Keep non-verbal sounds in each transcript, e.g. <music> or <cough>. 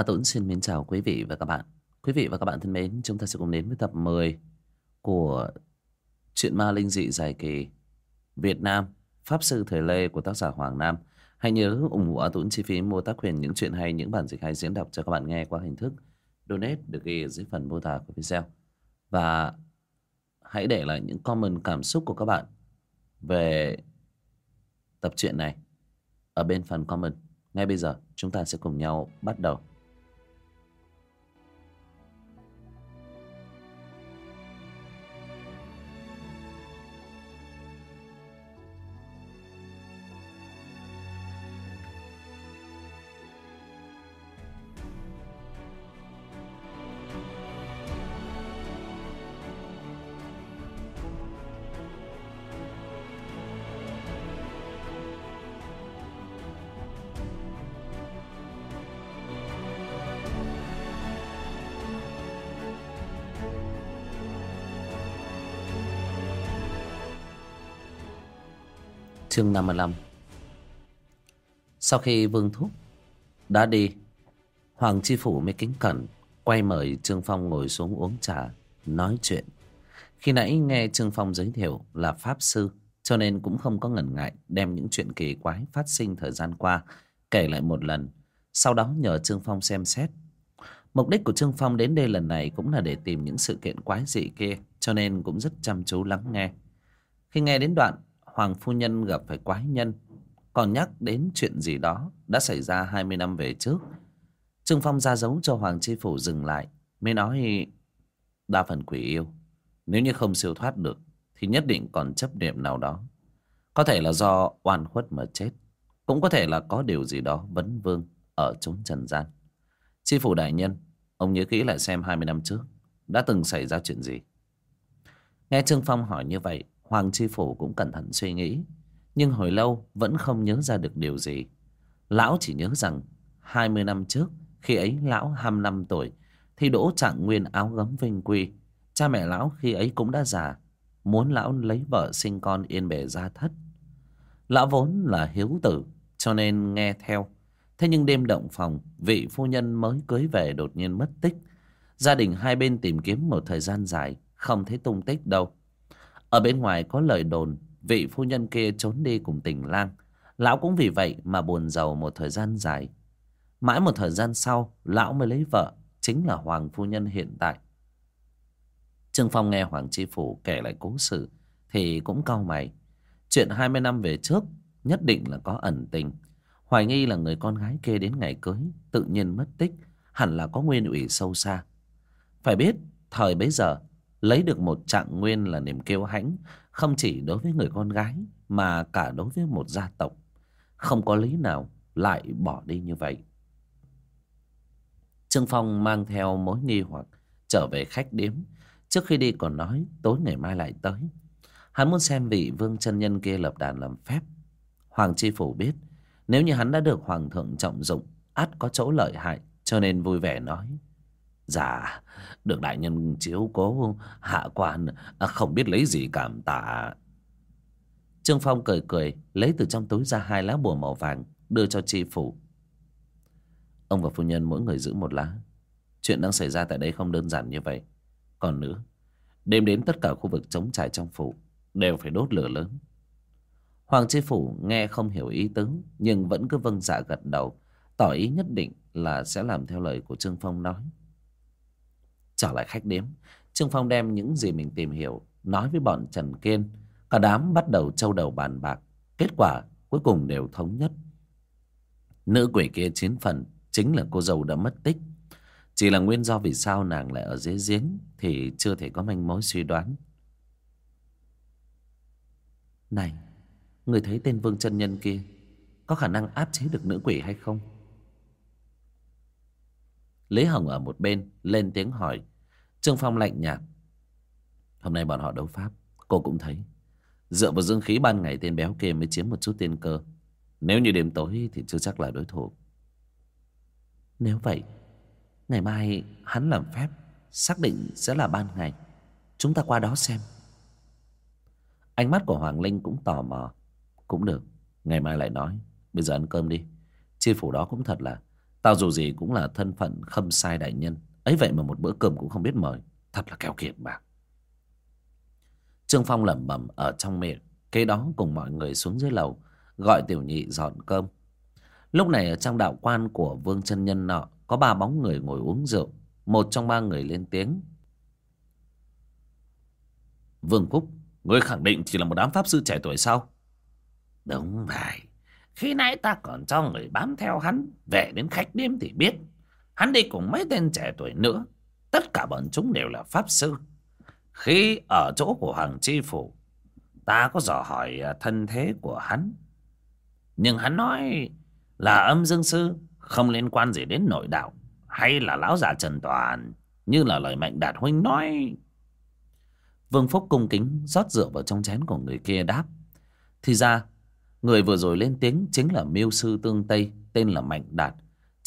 A Tuấn xin mến chào quý vị và các bạn. Quý vị và các bạn thân mến, chúng ta sẽ cùng đến với tập 10 của truyện ma linh dị dài kỳ Việt Nam, Pháp sư thời Lê của tác giả Hoàng Nam. Hãy nhớ ủng hộ A Tuấn chi phí mua tác quyền những chuyện hay, những bản dịch hay diễn đọc cho các bạn nghe qua hình thức donate được ghi ở dưới phần mô tả của video. Và hãy để lại những comment cảm xúc của các bạn về tập truyện này ở bên phần comment. Ngay bây giờ chúng ta sẽ cùng nhau bắt đầu. Chương 55 Sau khi Vương Thúc đã đi, Hoàng Chi Phủ mới kính cẩn Quay mời Trương Phong ngồi xuống uống trà, Nói chuyện. Khi nãy nghe Trương Phong giới thiệu là Pháp Sư, Cho nên cũng không có ngần ngại Đem những chuyện kỳ quái phát sinh thời gian qua Kể lại một lần. Sau đó nhờ Trương Phong xem xét. Mục đích của Trương Phong đến đây lần này Cũng là để tìm những sự kiện quái dị kia, Cho nên cũng rất chăm chú lắng nghe. Khi nghe đến đoạn Hoàng phu nhân gặp phải quái nhân. Còn nhắc đến chuyện gì đó Đã xảy ra 20 năm về trước. Trương Phong ra dấu cho Hoàng Chi Phủ dừng lại, Mới nói, Đa phần quỷ yêu. Nếu như không siêu thoát được, Thì nhất định còn chấp niệm nào đó. Có thể là do oan khuất mà chết, Cũng có thể là có điều gì đó vấn vương Ở chốn trần gian. Chi Phủ đại nhân, Ông nhớ kỹ lại xem 20 năm trước, Đã từng xảy ra chuyện gì? Nghe Trương Phong hỏi như vậy Hoàng Chi Phủ cũng cẩn thận suy nghĩ. Nhưng hồi lâu vẫn không nhớ ra được điều gì. Lão chỉ nhớ rằng 20 năm trước, Khi ấy lão 25 tuổi Thì đỗ trạng nguyên áo gấm vinh quy. Cha mẹ lão khi ấy cũng đã già, Muốn lão lấy vợ sinh con yên bề gia thất. Lão vốn là hiếu tử, Cho nên nghe theo. Thế nhưng đêm động phòng, Vị phu nhân mới cưới về đột nhiên mất tích. Gia đình hai bên tìm kiếm một thời gian dài, Không thấy tung tích đâu ở bên ngoài có lời đồn, Vị phu nhân kia trốn đi cùng tình lang. Lão cũng vì vậy mà buồn giàu một thời gian dài. Mãi một thời gian sau, Lão mới lấy vợ, Chính là Hoàng phu nhân hiện tại. Trương Phong nghe Hoàng Chi Phủ kể lại cố sự Thì cũng cau mày. Chuyện 20 năm về trước, Nhất định là có ẩn tình. Hoài nghi là người con gái kia đến ngày cưới, Tự nhiên mất tích, Hẳn là có nguyên ủy sâu xa. Phải biết, thời bấy giờ Lấy được một trạng nguyên là niềm kiêu hãnh, Không chỉ đối với người con gái Mà cả đối với một gia tộc. Không có lý nào lại bỏ đi như vậy. Trương Phong mang theo mối nghi hoặc Trở về khách điếm. Trước khi đi còn nói tối ngày mai lại tới. Hắn muốn xem vị vương chân nhân kia lập đàn làm phép. Hoàng Chi Phủ biết, Nếu như hắn đã được Hoàng thượng trọng dụng, ắt có chỗ lợi hại, Cho nên vui vẻ nói. Dạ Được đại nhân chiếu cố. Hạ quan à, không biết lấy gì cảm tạ. Trương Phong cười cười Lấy từ trong túi ra hai lá bùa màu vàng Đưa cho tri phủ. Ông và phu nhân mỗi người giữ một lá. Chuyện đang xảy ra tại đây không đơn giản như vậy. Còn nữa Đêm đến tất cả khu vực chống trải trong phủ Đều phải đốt lửa lớn. Hoàng tri phủ nghe không hiểu ý tứ Nhưng vẫn cứ vâng dạ gật đầu Tỏ ý nhất định là sẽ làm theo lời của Trương Phong nói. Trở lại khách điếm. Trương Phong đem những gì mình tìm hiểu Nói với bọn Trần Kiên. Cả đám bắt đầu trâu đầu bàn bạc. Kết quả cuối cùng đều thống nhất. Nữ quỷ kia chiến phần, Chính là cô dâu đã mất tích. Chỉ là nguyên do vì sao nàng lại ở dưới giếng Thì chưa thể có manh mối suy đoán. Này, Người thấy tên Vương chân Nhân kia, Có khả năng áp chế được nữ quỷ hay không? Lý Hồng ở một bên, lên tiếng hỏi. Trương Phong lạnh nhạt. Hôm nay bọn họ đấu pháp, Cô cũng thấy. Dựa vào dương khí ban ngày tên béo kia mới chiếm một chút tiên cơ. Nếu như đêm tối thì chưa chắc là đối thủ. Nếu vậy, Ngày mai hắn làm phép, Xác định sẽ là ban ngày. Chúng ta qua đó xem. Ánh mắt của Hoàng Linh cũng tò mò. Cũng được, Ngày mai lại nói. Bây giờ ăn cơm đi. Chi phủ đó cũng thật là, Tao dù gì cũng là thân phận khâm sai đại nhân ấy vậy mà một bữa cơm cũng không biết mời. Thật là keo kiệt mà. Trương phong lẩm bẩm ở trong miệng. Kế đó cùng mọi người xuống dưới lầu, gọi tiểu nhị dọn cơm. Lúc này ở trong đạo quan của vương chân nhân nọ, có ba bóng người ngồi uống rượu. Một trong ba người lên tiếng. Vương phúc ngươi khẳng định chỉ là một đám pháp sư trẻ tuổi sao? Đúng vậy. Khi nãy ta còn cho người bám theo hắn, về đến khách điếm thì biết hắn đi cùng mấy tên trẻ tuổi nữa. Tất cả bọn chúng đều là pháp sư. Khi ở chỗ của hoàng chi phủ, ta có dò hỏi à, thân thế của hắn. Nhưng hắn nói là âm dương sư, không liên quan gì đến nội đạo, hay là lão già trần toàn, như là lời mạnh đạt huynh nói. Vương phúc cung kính rót rượu vào trong chén của người kia đáp. Thì ra, người vừa rồi lên tiếng chính là miêu sư tương tây, tên là mạnh đạt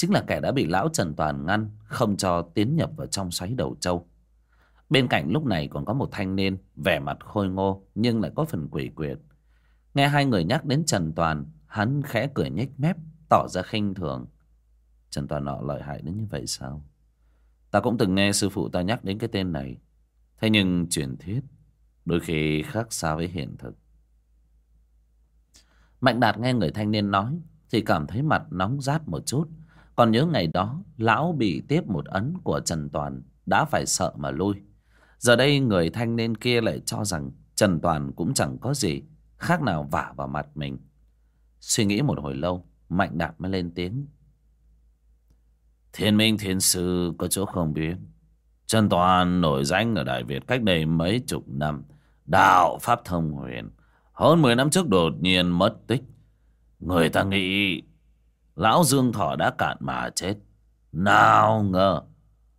chính là kẻ đã bị lão trần toàn ngăn, không cho tiến nhập vào trong xoáy đầu châu bên cạnh lúc này còn có một thanh niên, vẻ mặt khôi ngô, nhưng lại có phần quỷ quyệt. Nghe hai người nhắc đến trần toàn, hắn khẽ cười nhếch mép, tỏ ra khinh thường. Trần toàn nọ lợi hại đến như vậy sao? Ta cũng từng nghe sư phụ ta nhắc đến cái tên này. Thế nhưng truyền thuyết, đôi khi khác xa với hiện thực. Mạnh đạt nghe người thanh niên nói, thì cảm thấy mặt nóng rát một chút còn nhớ ngày đó, lão bị tiếp một ấn của trần toàn, đã phải sợ mà lui. Giờ đây người thanh niên kia lại cho rằng trần toàn cũng chẳng có gì khác nào vả vào mặt mình. Suy nghĩ một hồi lâu, mạnh đạt mới lên tiếng. Thiên minh thiên sư có chỗ không biết. Trần toàn nổi danh ở đại việt cách đây mấy chục năm, đạo pháp thông huyền, hơn mười năm trước đột nhiên mất tích. Người ta nghĩ lão dương thọ đã cạn mà chết. Nào ngờ,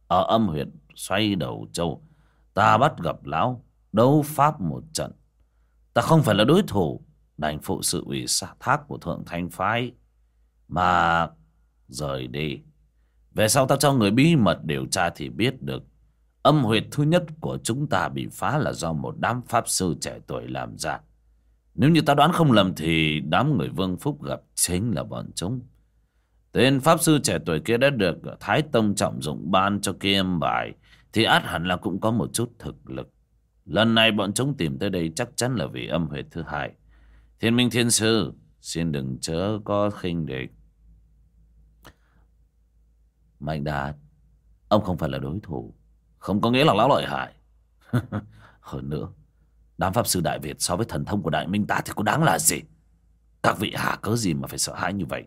ở âm huyệt xoay đầu châu, ta bắt gặp lão, đấu pháp một trận. Ta không phải là đối thủ, đành phụ sự ủy thác của thượng thanh phái. Mà, rời đi. Về sau ta cho người bí mật điều tra thì biết được, âm huyệt thứ nhất của chúng ta bị phá là do một đám pháp sư trẻ tuổi làm ra. Nếu như ta đoán không lầm thì đám người vương phúc gặp chính là bọn chúng tên pháp sư trẻ tuổi kia đã được thái tông trọng dụng ban cho kiêm bài, thì át hẳn là cũng có một chút thực lực. Lần này bọn chúng tìm tới đây chắc chắn là vì âm huyệt thứ hai. Thiên minh thiên sư, xin đừng chớ có khinh địch. Mạnh đạt, ông không phải là đối thủ. Không có nghĩa là lão lợi hại. <laughs> Hơn nữa, đám pháp sư đại việt so với thần thông của đại minh ta thì có đáng là gì? Các vị hạ cớ gì mà phải sợ hãi như vậy?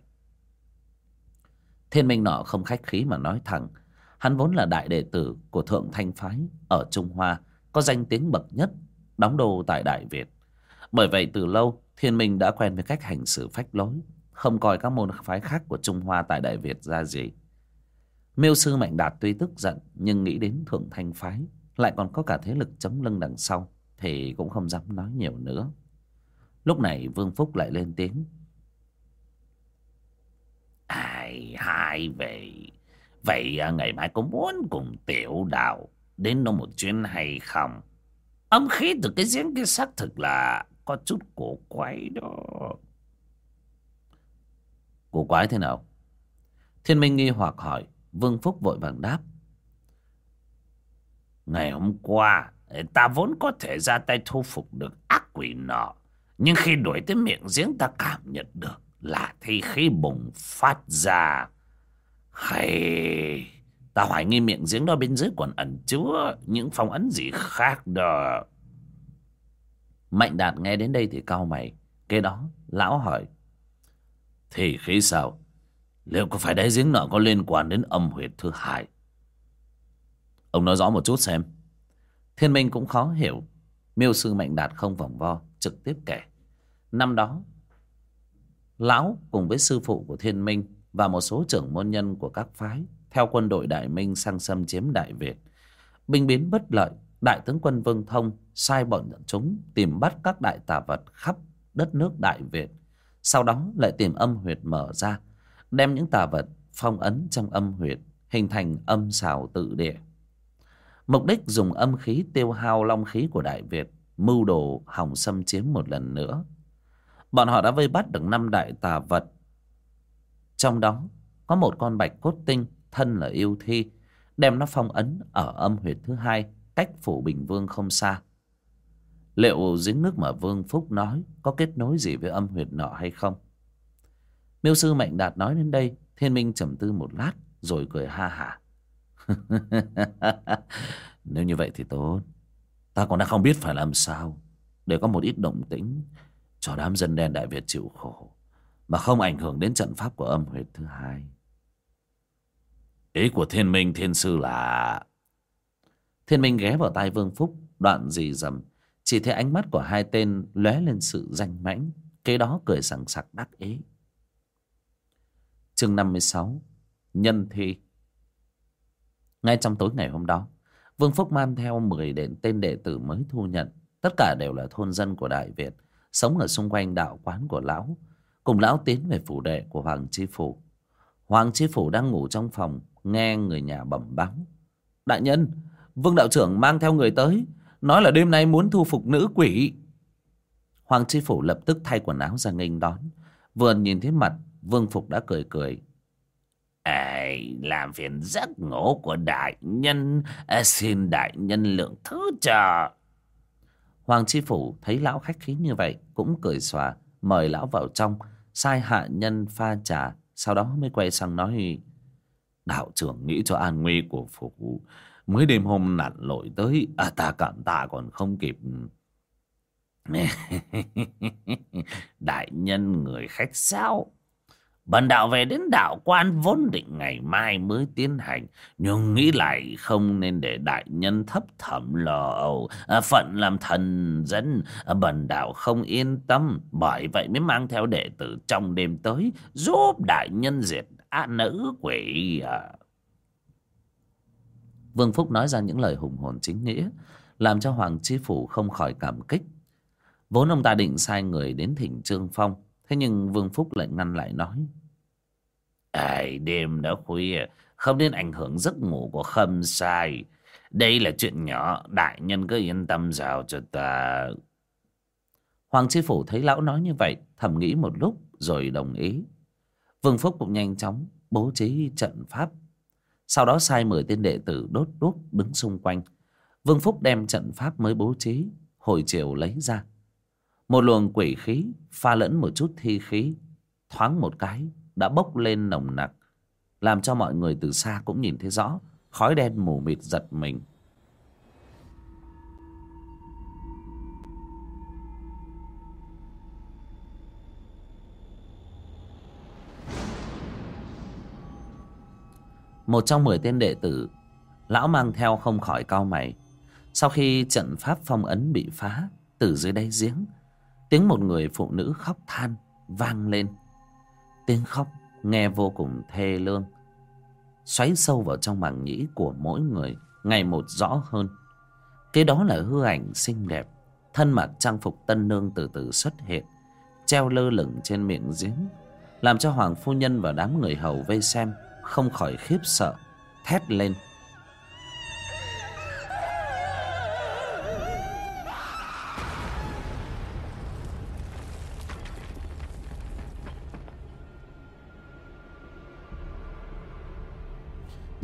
Thiên minh nọ không khách khí mà nói thẳng, hắn vốn là đại đệ tử của thượng thanh phái ở trung hoa, có danh tiếng bậc nhất, đóng đô tại đại việt. Bởi vậy từ lâu, thiên minh đã quen với cách hành xử phách lối, không coi các môn phái khác của trung hoa tại đại việt ra gì. Miêu sư mạnh đạt tuy tức giận, nhưng nghĩ đến thượng thanh phái, lại còn có cả thế lực chống lưng đằng sau, thì cũng không dám nói nhiều nữa. Lúc này vương phúc lại lên tiếng ai hai vậy? Vậy à, ngày mai có muốn cùng tiểu đạo đến đâu một chuyến hay không? Âm khí từ cái giếng kia xác thực là có chút cổ quái đó. Cổ quái thế nào? Thiên minh nghi hoặc hỏi. Vương phúc vội vàng đáp. Ngày hôm qua eh, ta vốn có thể ra tay thu phục được ác quỷ nọ, nhưng khi đuổi tới miệng giếng ta cảm nhận được là thi khí bùng phát ra. Hay, ta hoài nghi miệng giếng đó bên dưới còn ẩn chứa những phong ấn gì khác đó. Mạnh đạt nghe đến đây thì cau mày. Kế đó, lão hỏi thì khí sao? Liệu có phải đáy giếng nọ có liên quan đến âm huyệt thứ hai? Ông nói rõ một chút xem. Thiên minh cũng khó hiểu. Miêu sư mạnh đạt không vòng vo, trực tiếp kể. Năm đó lão cùng với sư phụ của thiên minh và một số trưởng môn nhân của các phái, theo quân đội đại minh sang xâm chiếm đại việt. Binh biến bất lợi, đại tướng quân vương thông sai bọn chúng tìm bắt các đại tà vật khắp đất nước đại việt. Sau đó lại tìm âm huyệt mở ra, đem những tà vật phong ấn trong âm huyệt, hình thành âm xào tự địa. Mục đích dùng âm khí tiêu hao long khí của đại việt, mưu đồ hòng xâm chiếm một lần nữa bọn họ đã vây bắt được năm đại tà vật. Trong đó, có một con bạch cốt tinh, thân là yêu thi, đem nó phong ấn ở âm huyệt thứ hai, cách phủ bình vương không xa. Liệu giếng nước mà vương phúc nói có kết nối gì với âm huyệt nọ hay không? Miêu sư mạnh đạt nói đến đây, thiên minh trầm tư một lát, rồi cười ha hả. <laughs> Nếu như vậy thì tốt. Ta còn đang không biết phải làm sao để có một ít động tĩnh cho đám dân đen đại việt chịu khổ, mà không ảnh hưởng đến trận pháp của âm huyệt thứ hai. Ý của thiên minh, thiên sư là, thiên minh ghé vào tai vương phúc, đoạn gì dầm, chỉ thấy ánh mắt của hai tên lóe lên sự danh mãnh, kế đó cười sảng sặc đắc ý. Chương năm mươi sáu, nhân thi. Ngay trong tối ngày hôm đó, vương phúc mang theo mười đến tên đệ tử mới thu nhận, tất cả đều là thôn dân của đại việt sống ở xung quanh đạo quán của lão. Cùng lão tiến về phủ đệ của hoàng chi phủ. Hoàng chi phủ đang ngủ trong phòng nghe người nhà bẩm báo. Đại nhân vương đạo trưởng mang theo người tới nói là đêm nay muốn thu phục nữ quỷ. Hoàng chi phủ lập tức thay quần áo ra nghênh đón. Vừa nhìn thấy mặt vương phục đã cười cười. Ây, làm phiền giấc ngủ của đại nhân à, xin đại nhân lượng thứ cho hoàng chi phủ thấy lão khách khí như vậy cũng cười xòa mời lão vào trong sai hạ nhân pha trà sau đó mới quay sang nói đạo trưởng nghĩ cho an nguy của phủ mới đêm hôm nặn lội tới à, ta cảm tạ còn không kịp. <laughs> Đại nhân người khách sao Bần đạo về đến đạo quan vốn định ngày mai mới tiến hành. Nhưng nghĩ lại không nên để đại nhân thấp thẩm lò âu. À, phận làm thần dân. À, bần đạo không yên tâm. Bởi vậy mới mang theo đệ tử trong đêm tới. Giúp đại nhân diệt á nữ quỷ. À. Vương Phúc nói ra những lời hùng hồn chính nghĩa. Làm cho Hoàng Chi Phủ không khỏi cảm kích. Vốn ông ta định sai người đến thỉnh Trương Phong. Thế nhưng Vương Phúc lại ngăn lại nói. Ai, đêm đã khuya, không nên ảnh hưởng giấc ngủ của Khâm sai. Đây là chuyện nhỏ, đại nhân cứ yên tâm giao cho ta. Hoàng Chi Phủ thấy lão nói như vậy, thầm nghĩ một lúc rồi đồng ý. Vương Phúc cũng nhanh chóng bố trí trận pháp. Sau đó sai mười tên đệ tử đốt đuốc đứng xung quanh. Vương Phúc đem trận pháp mới bố trí, hồi chiều lấy ra. Một luồng quỷ khí pha lẫn một chút thi khí, thoáng một cái đã bốc lên nồng nặc làm cho mọi người từ xa cũng nhìn thấy rõ khói đen mù mịt giật mình. Một trong mười tên đệ tử lão mang theo không khỏi cau mày. Sau khi trận pháp phong ấn bị phá từ dưới đáy giếng tiếng một người phụ nữ khóc than vang lên. Tiếng khóc nghe vô cùng thê lương, xoáy sâu vào trong màng nhĩ của mỗi người, ngày một rõ hơn. Kế đó là hư ảnh xinh đẹp, thân mặc trang phục tân nương từ từ xuất hiện, treo lơ lửng trên miệng giếng, làm cho hoàng phu nhân và đám người hầu vây xem, không khỏi khiếp sợ, thét lên.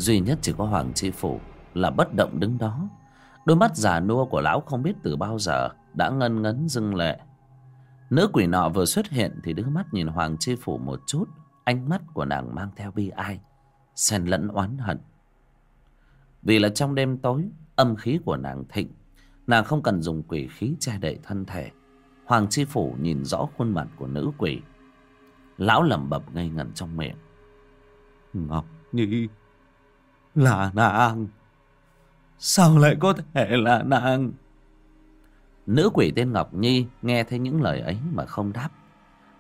Duy nhất chỉ có hoàng chi phủ là bất động đứng đó. Đôi mắt già nua của lão không biết từ bao giờ đã ngân ngấn dưng lệ. Nữ quỷ nọ vừa xuất hiện thì đưa mắt nhìn hoàng chi phủ một chút, ánh mắt của nàng mang theo bi ai, xen lẫn oán hận. Vì là trong đêm tối, âm khí của nàng thịnh, nàng không cần dùng quỷ khí che đậy thân thể. Hoàng chi phủ nhìn rõ khuôn mặt của nữ quỷ. Lão lẩm bẩm ngây ngẩn trong miệng. Ngọc nhi là nàng. Sao lại có thể là nàng? Nữ quỷ tên Ngọc Nhi Nghe thấy những lời ấy mà không đáp.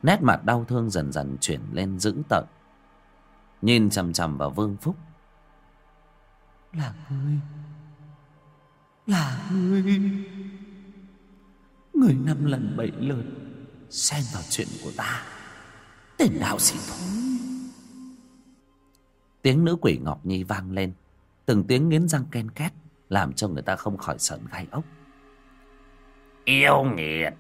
Nét mặt đau thương dần dần chuyển lên dữ tợn. Nhìn chằm chằm vào Vương Phúc. Là ngươi. Là ngươi. Người năm lần bảy lượt Xen vào chuyện của ta. Tên nào xỉ thối Tiếng nữ quỷ Ngọc Nhi vang lên. Từng tiếng nghiến răng ken két, Làm cho người ta không khỏi sợn gai ốc. Yêu nghiệt,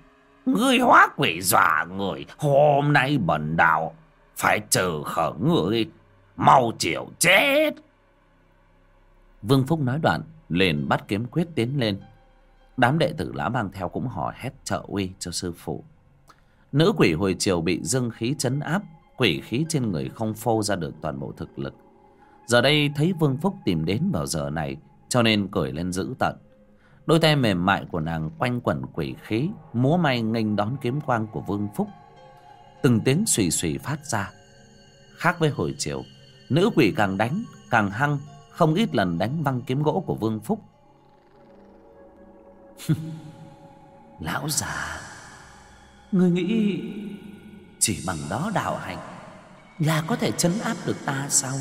Ngươi hóa quỷ dọa người, Hôm nay bần đạo, Phải trừ khở người mau chịu chết. Vương phúc nói đoạn, liền bắt kiếm quyết tiến lên. Đám đệ tử lã mang theo cũng hò hét trợ uy cho sư phụ. Nữ quỷ hồi chiều bị dương khí chấn áp, quỷ khí trên người không phô ra được toàn bộ thực lực giờ đây thấy vương phúc tìm đến vào giờ này, cho nên cười lên dữ tận. Đôi tay mềm mại của nàng quanh quẩn quỷ khí, múa may nghênh đón kiếm quang của vương phúc. Từng tiếng xùy xùy phát ra. Khác với hồi chiều, nữ quỷ càng đánh, càng hăng, không ít lần đánh văng kiếm gỗ của vương phúc. <laughs> Lão già, ngươi nghĩ chỉ bằng đó đạo hành là có thể chấn áp được ta sao?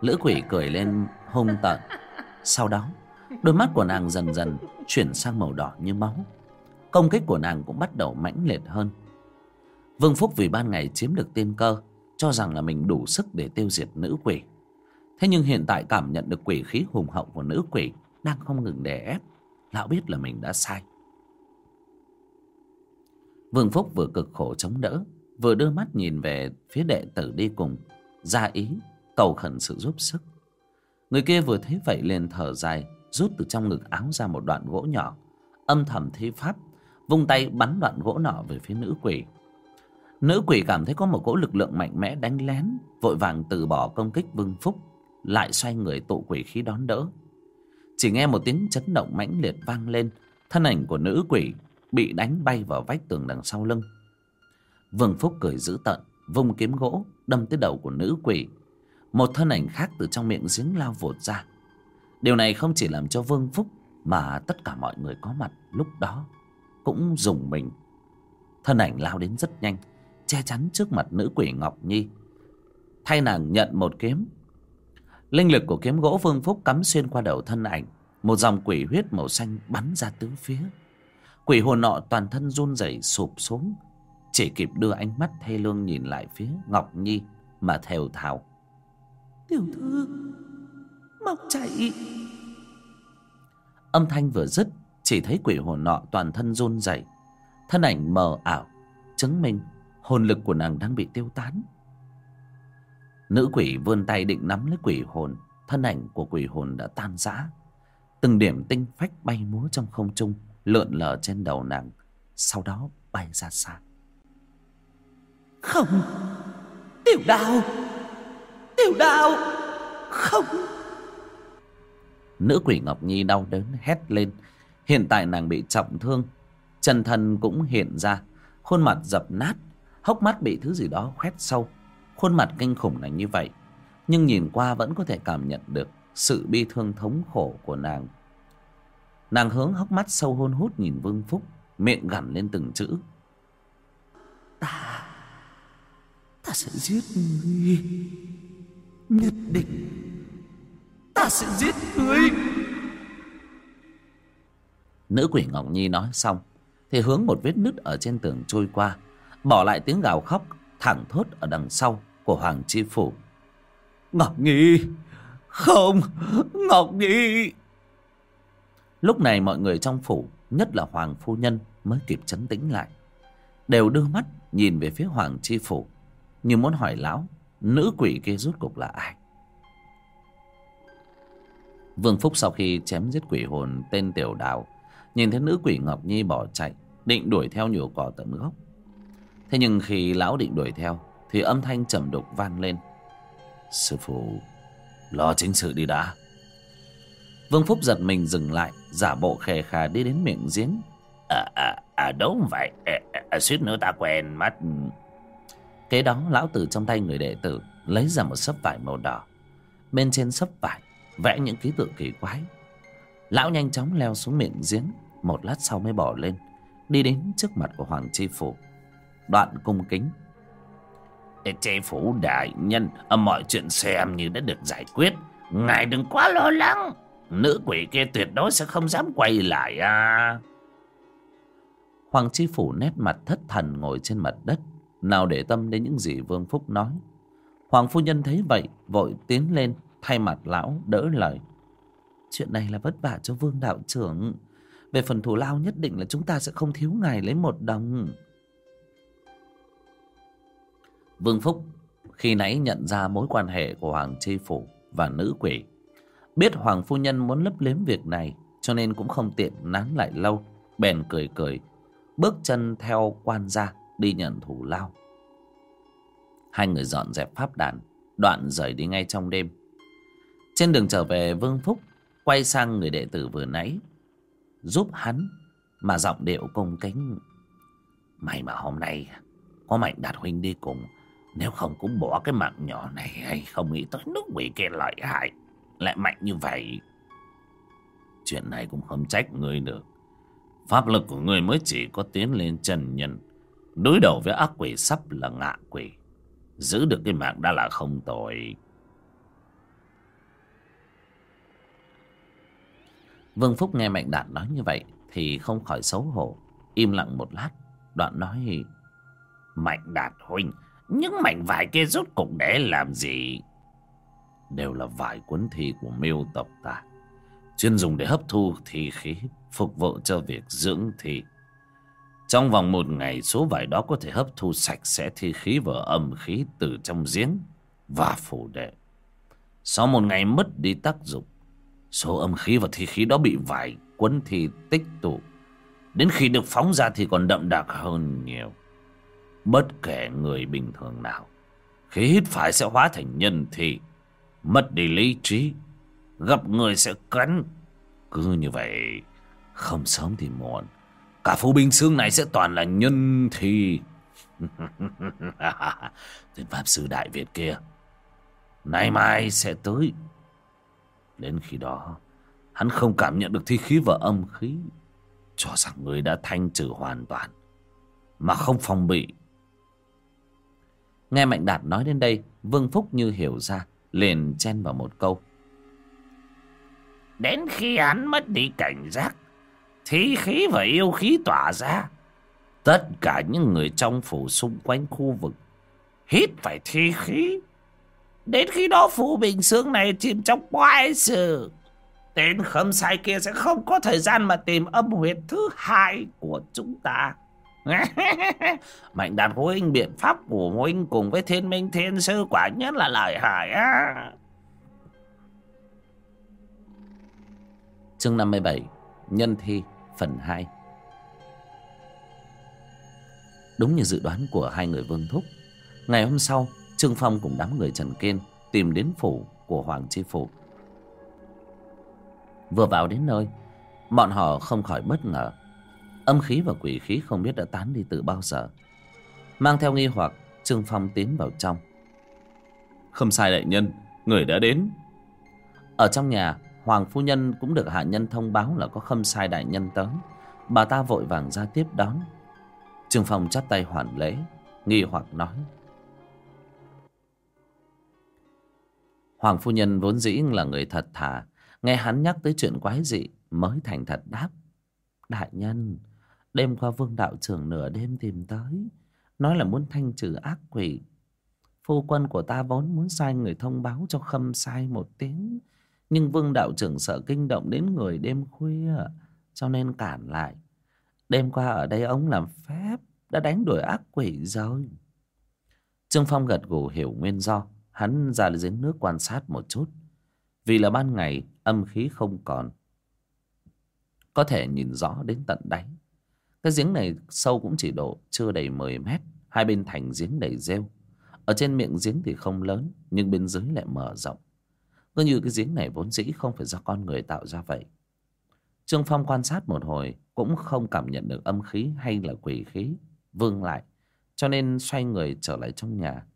Lữ quỷ cười lên hung tợn. Sau đó, đôi mắt của nàng dần dần chuyển sang màu đỏ như máu. Công kích của nàng cũng bắt đầu mãnh liệt hơn. Vương phúc vì ban ngày chiếm được tiên cơ, cho rằng là mình đủ sức để tiêu diệt nữ quỷ. Thế nhưng hiện tại cảm nhận được quỷ khí hùng hậu của nữ quỷ đang không ngừng đè ép. Lão biết là mình đã sai vương phúc vừa cực khổ chống đỡ, vừa đưa mắt nhìn về phía đệ tử đi cùng, ra ý, cầu khẩn sự giúp sức. Người kia vừa thấy vậy liền thở dài, rút từ trong ngực áo ra một đoạn gỗ nhỏ, âm thầm thi pháp, vung tay bắn đoạn gỗ nọ về phía nữ quỷ. Nữ quỷ cảm thấy có một cỗ lực lượng mạnh mẽ đánh lén, vội vàng từ bỏ công kích vương phúc, lại xoay người tụ quỷ khí đón đỡ. Chỉ nghe một tiếng chấn động mãnh liệt vang lên, thân ảnh của nữ quỷ bị đánh bay vào vách tường đằng sau lưng. Vương phúc cười dữ tợn, vung kiếm gỗ, đâm tới đầu của nữ quỷ. Một thân ảnh khác từ trong miệng giếng lao vụt ra. Điều này không chỉ làm cho vương phúc, mà tất cả mọi người có mặt lúc đó cũng dùng mình. Thân ảnh lao đến rất nhanh, che chắn trước mặt nữ quỷ ngọc nhi. Thay nàng nhận một kiếm. Linh lực của kiếm gỗ vương phúc cắm xuyên qua đầu thân ảnh, một dòng quỷ huyết màu xanh bắn ra tứ phía quỷ hồn nọ toàn thân run rẩy sụp xuống. Chỉ kịp đưa ánh mắt thê lương nhìn lại phía ngọc nhi mà thều thào. Tiểu thư mau chạy. Âm thanh vừa dứt chỉ thấy quỷ hồn nọ toàn thân run rẩy. Thân ảnh mờ ảo chứng minh hồn lực của nàng đang bị tiêu tán. Nữ quỷ vươn tay định nắm lấy quỷ hồn thân ảnh của quỷ hồn đã tan rã. Từng điểm tinh phách bay múa trong không trung lượn lờ trên đầu nàng sau đó bay ra xa. Không. Tiểu đào. Tiểu đào. Không. Nữ quỷ ngọc nhi đau đớn hét lên. Hiện tại nàng bị trọng thương. Chân thân cũng hiện ra. Khuôn mặt dập nát. Hốc mắt bị thứ gì đó khoét sâu. Khuôn mặt kinh khủng là như vậy. Nhưng nhìn qua vẫn có thể cảm nhận được sự bi thương thống khổ của nàng nàng hướng hốc mắt sâu hôn hút nhìn vương phúc miệng gằn lên từng chữ. Ta ta sẽ giết ngươi. Nhất định ta sẽ giết ngươi. Nữ quỷ ngọc nhi nói xong thì hướng một vết nứt ở trên tường trôi qua bỏ lại tiếng gào khóc thẳng thốt ở đằng sau của hoàng chi phủ. Ngọc nhi không ngọc nhi lúc này mọi người trong phủ, nhất là hoàng phu nhân, mới kịp chấn tĩnh lại. Đều đưa mắt nhìn về phía hoàng chi phủ, như muốn hỏi lão, nữ quỷ kia rút cục là ai? Vương phúc sau khi chém giết quỷ hồn tên tiểu đào, nhìn thấy nữ quỷ ngọc nhi bỏ chạy, định đuổi theo nhổ cỏ tận gốc. Thế nhưng khi lão định đuổi theo, thì âm thanh trầm đục vang lên. Sư phụ, lo chính sự đi đã. Vương phúc giật mình dừng lại giả bộ khè khà đi đến miệng giếng. À, à, à đúng vậy. À, à, à suýt nữa ta quen mất. Kế đó lão từ trong tay người đệ tử lấy ra một sấp vải màu đỏ. Bên trên sấp vải vẽ những ký tự kỳ quái. Lão nhanh chóng leo xuống miệng giếng một lát sau mới bỏ lên đi đến trước mặt của hoàng chi phủ. Đoạn cung kính. Chế phủ đại nhân mọi chuyện xem như đã được giải quyết. Ngài đừng quá lo lắng nữ quỷ kia tuyệt đối sẽ không dám quay lại à hoàng chi phủ nét mặt thất thần ngồi trên mặt đất, nào để tâm đến những gì vương phúc nói hoàng phu nhân thấy vậy, vội tiến lên, thay mặt lão đỡ lời chuyện này là vất vả cho vương đạo trưởng Về phần thù lao nhất định là chúng ta sẽ không thiếu ngài lấy một đồng. Vương Phúc khi nãy nhận ra mối quan hệ của Hoàng chi Phủ và nữ quỷ. Biết Hoàng Phu Nhân muốn lấp liếm việc này cho nên cũng không tiện nán lại lâu. Bèn cười cười, bước chân theo quan gia đi nhận thủ lao. Hai người dọn dẹp pháp đàn, đoạn rời đi ngay trong đêm. Trên đường trở về Vương Phúc quay sang người đệ tử vừa nãy, giúp hắn mà giọng điệu công kính. May mà hôm nay có Mạnh Đạt Huynh đi cùng, nếu không cũng bỏ cái mạng nhỏ này hay không nghĩ tới nước quỷ kia lợi hại, lại mạnh như vậy. Chuyện này cũng không trách người được. Pháp lực của người mới chỉ có tiến lên trần nhân, đối đầu với ác quỷ sắp là ngạ quỷ. Giữ được cái mạng đã là không tội. Vương Phúc nghe Mạnh Đạt nói như vậy thì không khỏi xấu hổ, im lặng một lát, đoạn nói: "Mạnh Đạt huynh, những mảnh vải kia rốt cục để làm gì?" Đều là vải cuốn thi của Miêu tộc ta, chuyên dùng để hấp thu thi khí, phục vụ cho việc dưỡng thi. Trong vòng một ngày số vải đó có thể hấp thu sạch sẽ thi khí và âm khí từ trong giếng và phủ đệ. Sau một ngày mất đi tác dụng, số âm khí và thi khí đó bị vải quấn thi tích tụ. Đến khi được phóng ra thì còn đậm đặc hơn nhiều. Bất kể người bình thường nào, khi hít phải sẽ hóa thành nhân thi, mất đi lý trí, gặp người sẽ cắn. Cứ như vậy, không sớm thì muộn Cả phố binh xương này sẽ toàn là nhân thi. <laughs> Tên Pháp Sư Đại Việt kia Nay mai sẽ tới. Đến khi đó Hắn không cảm nhận được thi khí và âm khí Cho rằng người đã thanh trừ hoàn toàn Mà không phòng bị. Nghe Mạnh Đạt nói đến đây Vương Phúc như hiểu ra Liền chen vào một câu. Đến khi hắn mất đi cảnh giác, Thi khí và yêu khí tỏa ra. Tất cả những người trong phủ xung quanh khu vực Hít phải thi khí. Đến khi đó phủ bình xương này chìm trong quái sự, Tên khâm sai kia sẽ không có thời gian mà tìm âm huyệt thứ hai của chúng ta. <laughs> Mạnh đạt huynh biện pháp của huynh cùng với thiên minh thiên sư quả nhất là lợi hại á. Chương 57 Nhân thi, phần 2 Đúng như dự đoán của hai người Vương Thúc, Ngày hôm sau, Trương Phong cùng đám người Trần Kiên Tìm đến phủ của Hoàng Chi Phủ. Vừa vào đến nơi, Bọn họ không khỏi bất ngờ. Âm khí và quỷ khí không biết đã tán đi từ bao giờ. Mang theo nghi hoặc Trương Phong tiến vào trong. Không sai đại nhân Người đã đến. Ở trong nhà Hoàng phu nhân cũng được hạ nhân thông báo là có khâm sai đại nhân tới. Bà ta vội vàng ra tiếp đón. Trương Phong chắp tay hoàn lễ Nghi hoặc nói. Hoàng phu nhân vốn dĩ là người thật thà. Nghe hắn nhắc tới chuyện quái dị Mới thành thật đáp. Đại nhân Đêm qua vương đạo trưởng nửa đêm tìm tới, Nói là muốn thanh trừ ác quỷ. Phu quân của ta vốn muốn sai người thông báo cho khâm sai một tiếng, nhưng vương đạo trưởng sợ kinh động đến người đêm khuya, Cho nên cản lại. Đêm qua ở đây ông làm phép, Đã đánh đuổi ác quỷ rồi. Trương Phong gật gù hiểu nguyên do, Hắn ra giếng nước quan sát một chút. Vì là ban ngày, âm khí không còn. Có thể nhìn rõ đến tận đáy. Cái giếng này sâu cũng chỉ độ chưa đầy 10 mét, Hai bên thành giếng đầy rêu. Ở trên miệng giếng thì không lớn, Nhưng bên dưới lại mở rộng. Cứ như cái giếng này vốn dĩ không phải do con người tạo ra vậy. Trương Phong quan sát một hồi, Cũng không cảm nhận được âm khí hay là quỷ khí, Vương lại, Cho nên xoay người trở lại trong nhà.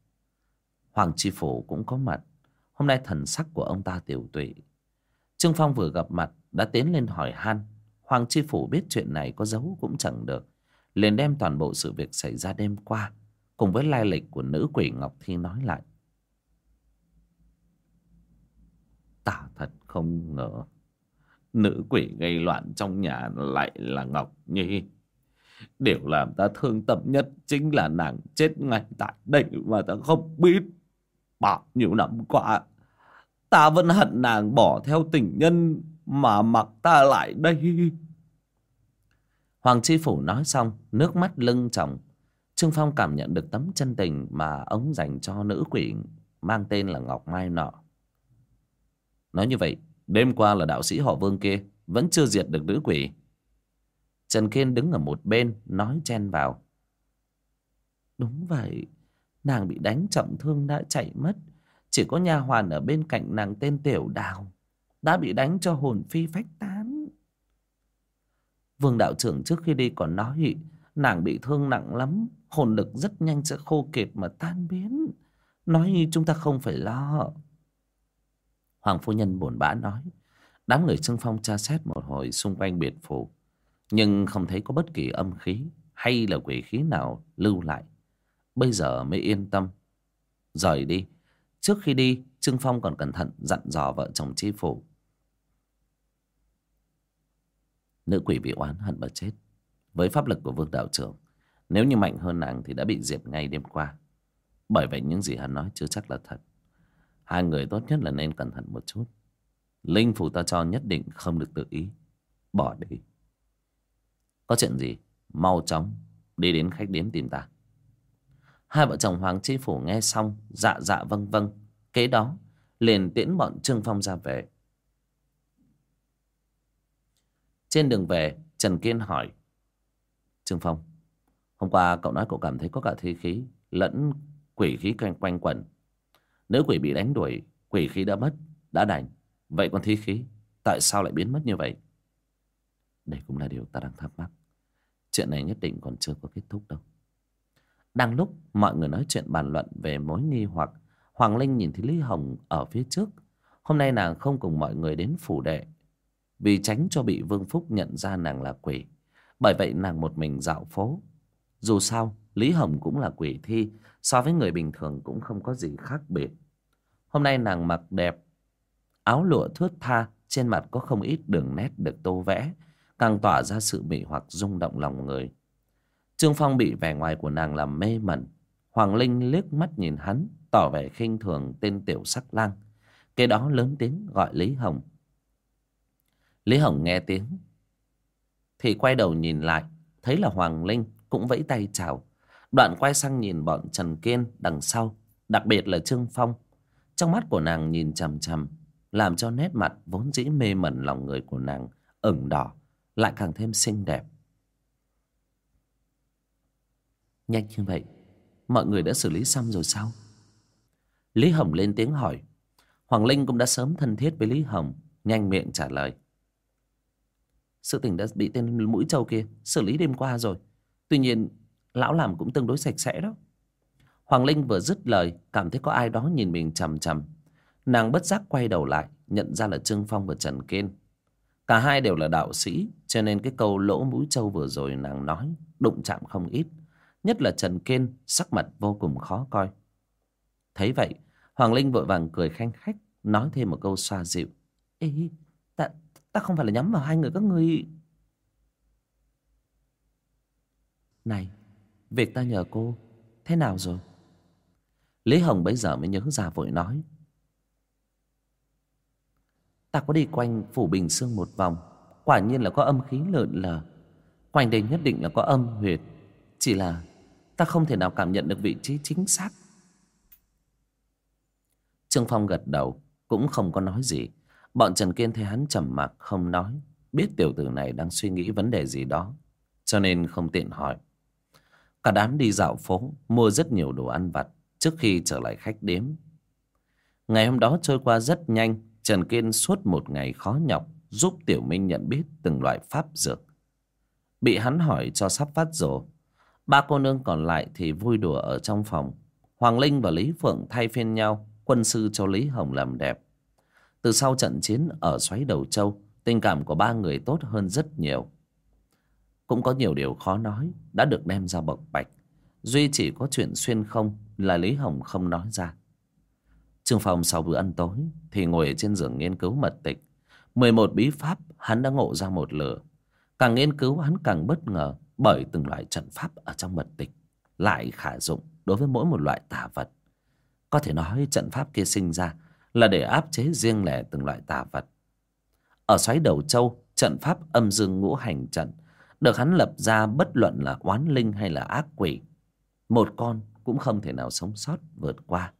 Hoàng Chi Phủ cũng có mặt. Hôm nay thần sắc của ông ta tiểu tụy. Trương Phong vừa gặp mặt, Đã tiến lên hỏi han. Hoàng Chi Phủ biết chuyện này có giấu cũng chẳng được. Liền đem toàn bộ sự việc xảy ra đêm qua, Cùng với lai lịch của nữ quỷ Ngọc Thi nói lại. Tả thật không ngờ, Nữ quỷ gây loạn trong nhà lại là Ngọc Nhi. Điều làm ta thương tâm nhất Chính là nàng chết ngay tại đây Mà ta không biết Bao nhiêu năm qua. Ta vẫn hận nàng bỏ theo tình nhân mà mặc ta lại đây. Hoàng Chi Phủ nói xong, Nước mắt lưng tròng. Trương Phong cảm nhận được tấm chân tình Mà ông dành cho nữ quỷ Mang tên là Ngọc Mai nọ. Nói như vậy, Đêm qua là đạo sĩ họ vương kia Vẫn chưa diệt được nữ quỷ. Trần Kiên đứng ở một bên, Nói chen vào. Đúng vậy, Nàng bị đánh trọng thương đã chạy mất. Chỉ có nha hoàn ở bên cạnh nàng tên Tiểu Đào. Đã bị đánh cho hồn phi phách tán. Vương đạo trưởng trước khi đi còn nói, Nàng bị thương nặng lắm, Hồn lực rất nhanh sẽ khô kiệt mà tan biến. Nói chúng ta không phải lo. Hoàng phu nhân buồn bã nói, Đám người trưng phong tra xét một hồi xung quanh biệt phủ, Nhưng không thấy có bất kỳ âm khí Hay là quỷ khí nào lưu lại. Bây giờ mới yên tâm. Rời đi. Trước khi đi Trương Phong còn cẩn thận dặn dò vợ chồng chi phủ. Nữ quỷ bị oán hận mà chết. Với pháp lực của vương đạo trưởng, Nếu như mạnh hơn nàng thì đã bị diệt ngay đêm qua. Bởi vậy những gì hắn nói chưa chắc là thật. Hai người tốt nhất là nên cẩn thận một chút. Linh phù ta cho nhất định không được tự ý. Bỏ đi. Có chuyện gì? Mau chóng Đi đến khách điếm tìm ta. Hai vợ chồng Hoàng Chi Phủ nghe xong Dạ dạ vâng vâng. Kế đó, liền tiễn bọn Trương Phong ra về. Trên đường về, Trần Kiên hỏi, Trương Phong, Hôm qua cậu nói cậu cảm thấy có cả thi khí Lẫn quỷ khí quanh quanh quẩn. Nữ quỷ bị đánh đuổi, Quỷ khí đã mất, Đã đành. Vậy còn thi khí, Tại sao lại biến mất như vậy? Đây cũng là điều ta đang thắc mắc. Chuyện này nhất định còn chưa có kết thúc đâu. Đang lúc mọi người nói chuyện bàn luận về mối nghi hoặc Hoàng Linh nhìn thấy Lý Hồng ở phía trước. Hôm nay nàng không cùng mọi người đến phủ đệ Vì tránh cho bị Vương Phúc nhận ra nàng là quỷ. Bởi vậy nàng một mình dạo phố. Dù sao Lý Hồng cũng là quỷ thi So với người bình thường cũng không có gì khác biệt. Hôm nay nàng mặc đẹp Áo lụa thướt tha Trên mặt có không ít đường nét được tô vẽ Càng tỏa ra sự mị hoặc rung động lòng người. Trương Phong bị vẻ ngoài của nàng làm mê mẩn. Hoàng Linh liếc mắt nhìn hắn, tỏ vẻ khinh thường tên tiểu sắc lang. Kế đó lớn tiếng gọi Lý Hồng. Lý Hồng nghe tiếng. Thì quay đầu nhìn lại, thấy là Hoàng Linh cũng vẫy tay chào. Đoạn quay sang nhìn bọn Trần Kiên đằng sau, đặc biệt là Trương Phong. Trong mắt của nàng nhìn chằm chằm, làm cho nét mặt vốn dĩ mê mẩn lòng người của nàng ửng đỏ, lại càng thêm xinh đẹp. Nhanh như vậy Mọi người đã xử lý xong rồi sao Lý Hồng lên tiếng hỏi. Hoàng Linh cũng đã sớm thân thiết với Lý Hồng, Nhanh miệng trả lời. Sự tình đã bị tên mũi trâu kia Xử lý đêm qua rồi. Tuy nhiên, lão làm cũng tương đối sạch sẽ đó. Hoàng Linh vừa dứt lời, Cảm thấy có ai đó nhìn mình chằm chằm. Nàng bất giác quay đầu lại, Nhận ra là Trương Phong và Trần Kiên. Cả hai đều là đạo sĩ, Cho nên cái câu lỗ mũi trâu vừa rồi nàng nói Đụng chạm không ít. Nhất là Trần Kiên, sắc mặt vô cùng khó coi. Thấy vậy Hoàng Linh vội vàng cười khanh khách Nói thêm một câu xoa dịu. Ê ta, ta không phải là nhắm vào hai người các ngươi Này Việc ta nhờ cô Thế nào rồi? Lý Hồng bấy giờ mới nhớ ra vội nói. Ta có đi quanh phủ Bình Sương một vòng Quả nhiên là có âm khí lợn lờ. Quanh đây nhất định là có âm huyệt Chỉ là Ta không thể nào cảm nhận được vị trí chính xác Trương Phong gật đầu Cũng không có nói gì. Bọn Trần Kiên thấy hắn trầm mặc không nói Biết tiểu tử này đang suy nghĩ vấn đề gì đó Cho nên không tiện hỏi. Cả đám đi dạo phố Mua rất nhiều đồ ăn vặt Trước khi trở lại khách điếm. Ngày hôm đó trôi qua rất nhanh Trần Kiên suốt một ngày khó nhọc Giúp Tiểu Minh nhận biết từng loại pháp dược. Bị hắn hỏi cho sắp phát rồ Ba cô nương còn lại thì vui đùa ở trong phòng. Hoàng Linh và Lý Phượng thay phiên nhau, quân sư cho Lý Hồng làm đẹp. Từ sau trận chiến ở xoáy đầu châu, tình cảm của ba người tốt hơn rất nhiều. Cũng có nhiều điều khó nói, đã được đem ra bộc bạch. Duy chỉ có chuyện xuyên không là Lý Hồng không nói ra. Trương Phong sau bữa ăn tối thì ngồi trên giường nghiên cứu mật tịch. 11 bí pháp hắn đã ngộ ra một lửa. Càng nghiên cứu hắn càng bất ngờ bởi từng loại trận pháp ở trong mật tịch lại khả dụng đối với mỗi một loại tà vật. Có thể nói trận pháp kia sinh ra là để áp chế riêng lẻ từng loại tà vật. Ở xoáy đầu châu, trận pháp âm dương ngũ hành trận được hắn lập ra bất luận là oán linh hay là ác quỷ. Một con cũng không thể nào sống sót vượt qua.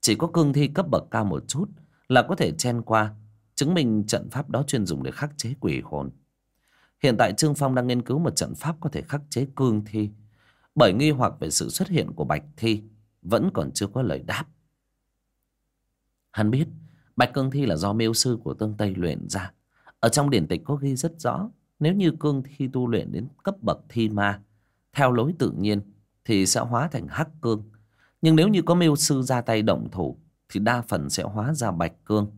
Chỉ có cương thi cấp bậc cao một chút là có thể chen qua chứng minh trận pháp đó chuyên dùng để khắc chế quỷ hồn. Hiện tại trương phong đang nghiên cứu một trận pháp có thể khắc chế cương thi bởi nghi hoặc về sự xuất hiện của bạch thi vẫn còn chưa có lời đáp. Hắn biết, bạch cương thi là do miêu sư của tương tây luyện ra. Ở trong điển tịch có ghi rất rõ, nếu như cương thi tu luyện đến cấp bậc thi ma, theo lối tự nhiên, thì sẽ hóa thành hắc cương. Nhưng nếu như có miêu sư ra tay động thủ, thì đa phần sẽ hóa ra bạch cương.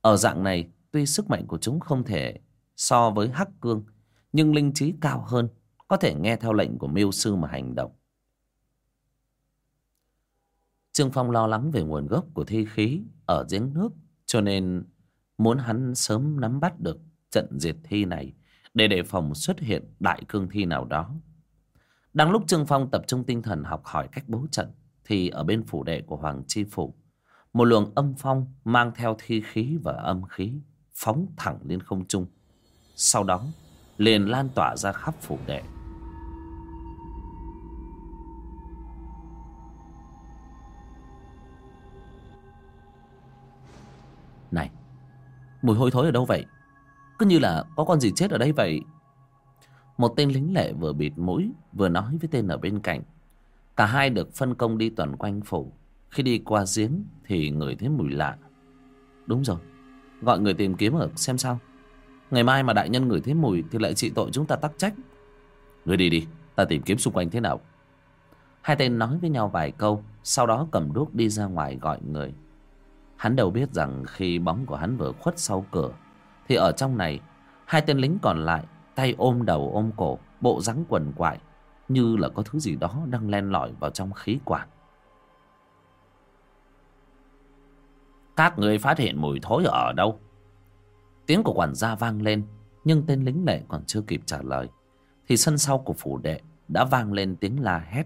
Ở dạng này, tuy sức mạnh của chúng không thể so với hắc cương, nhưng linh trí cao hơn, có thể nghe theo lệnh của miêu sư mà hành động trương phong lo lắng về nguồn gốc của thi khí ở giếng nước, cho nên muốn hắn sớm nắm bắt được trận diệt thi này để đề phòng xuất hiện đại cương thi nào đó. Đang lúc trương phong tập trung tinh thần học hỏi cách bố trận, thì ở bên phủ đệ của hoàng chi phủ, một luồng âm phong mang theo thi khí và âm khí phóng thẳng lên không trung. Sau đó, liền lan tỏa ra khắp phủ đệ. Này, mùi hôi thối ở đâu vậy? Cứ như là có con gì chết ở đây vậy. Một tên lính lệ vừa bịt mũi, vừa nói với tên ở bên cạnh. Cả hai được phân công đi tuần quanh phủ. Khi đi qua giếng thì ngửi thấy mùi lạ. Đúng rồi, gọi người tìm kiếm ở xem sao. Ngày mai mà đại nhân ngửi thấy mùi thì lại trị tội chúng ta tắc trách. Người đi đi, ta tìm kiếm xung quanh thế nào? Hai tên nói với nhau vài câu, sau đó cầm đuốc đi ra ngoài gọi người hắn đâu biết rằng khi bóng của hắn vừa khuất sau cửa, thì ở trong này, hai tên lính còn lại, tay ôm đầu ôm cổ, bộ rắn quần quại, như là có thứ gì đó đang len lỏi vào trong khí quản. Các người phát hiện mùi thối ở đâu? Tiếng của quản gia vang lên, nhưng tên lính lệ còn chưa kịp trả lời, thì sân sau của phủ đệ đã vang lên tiếng la hét.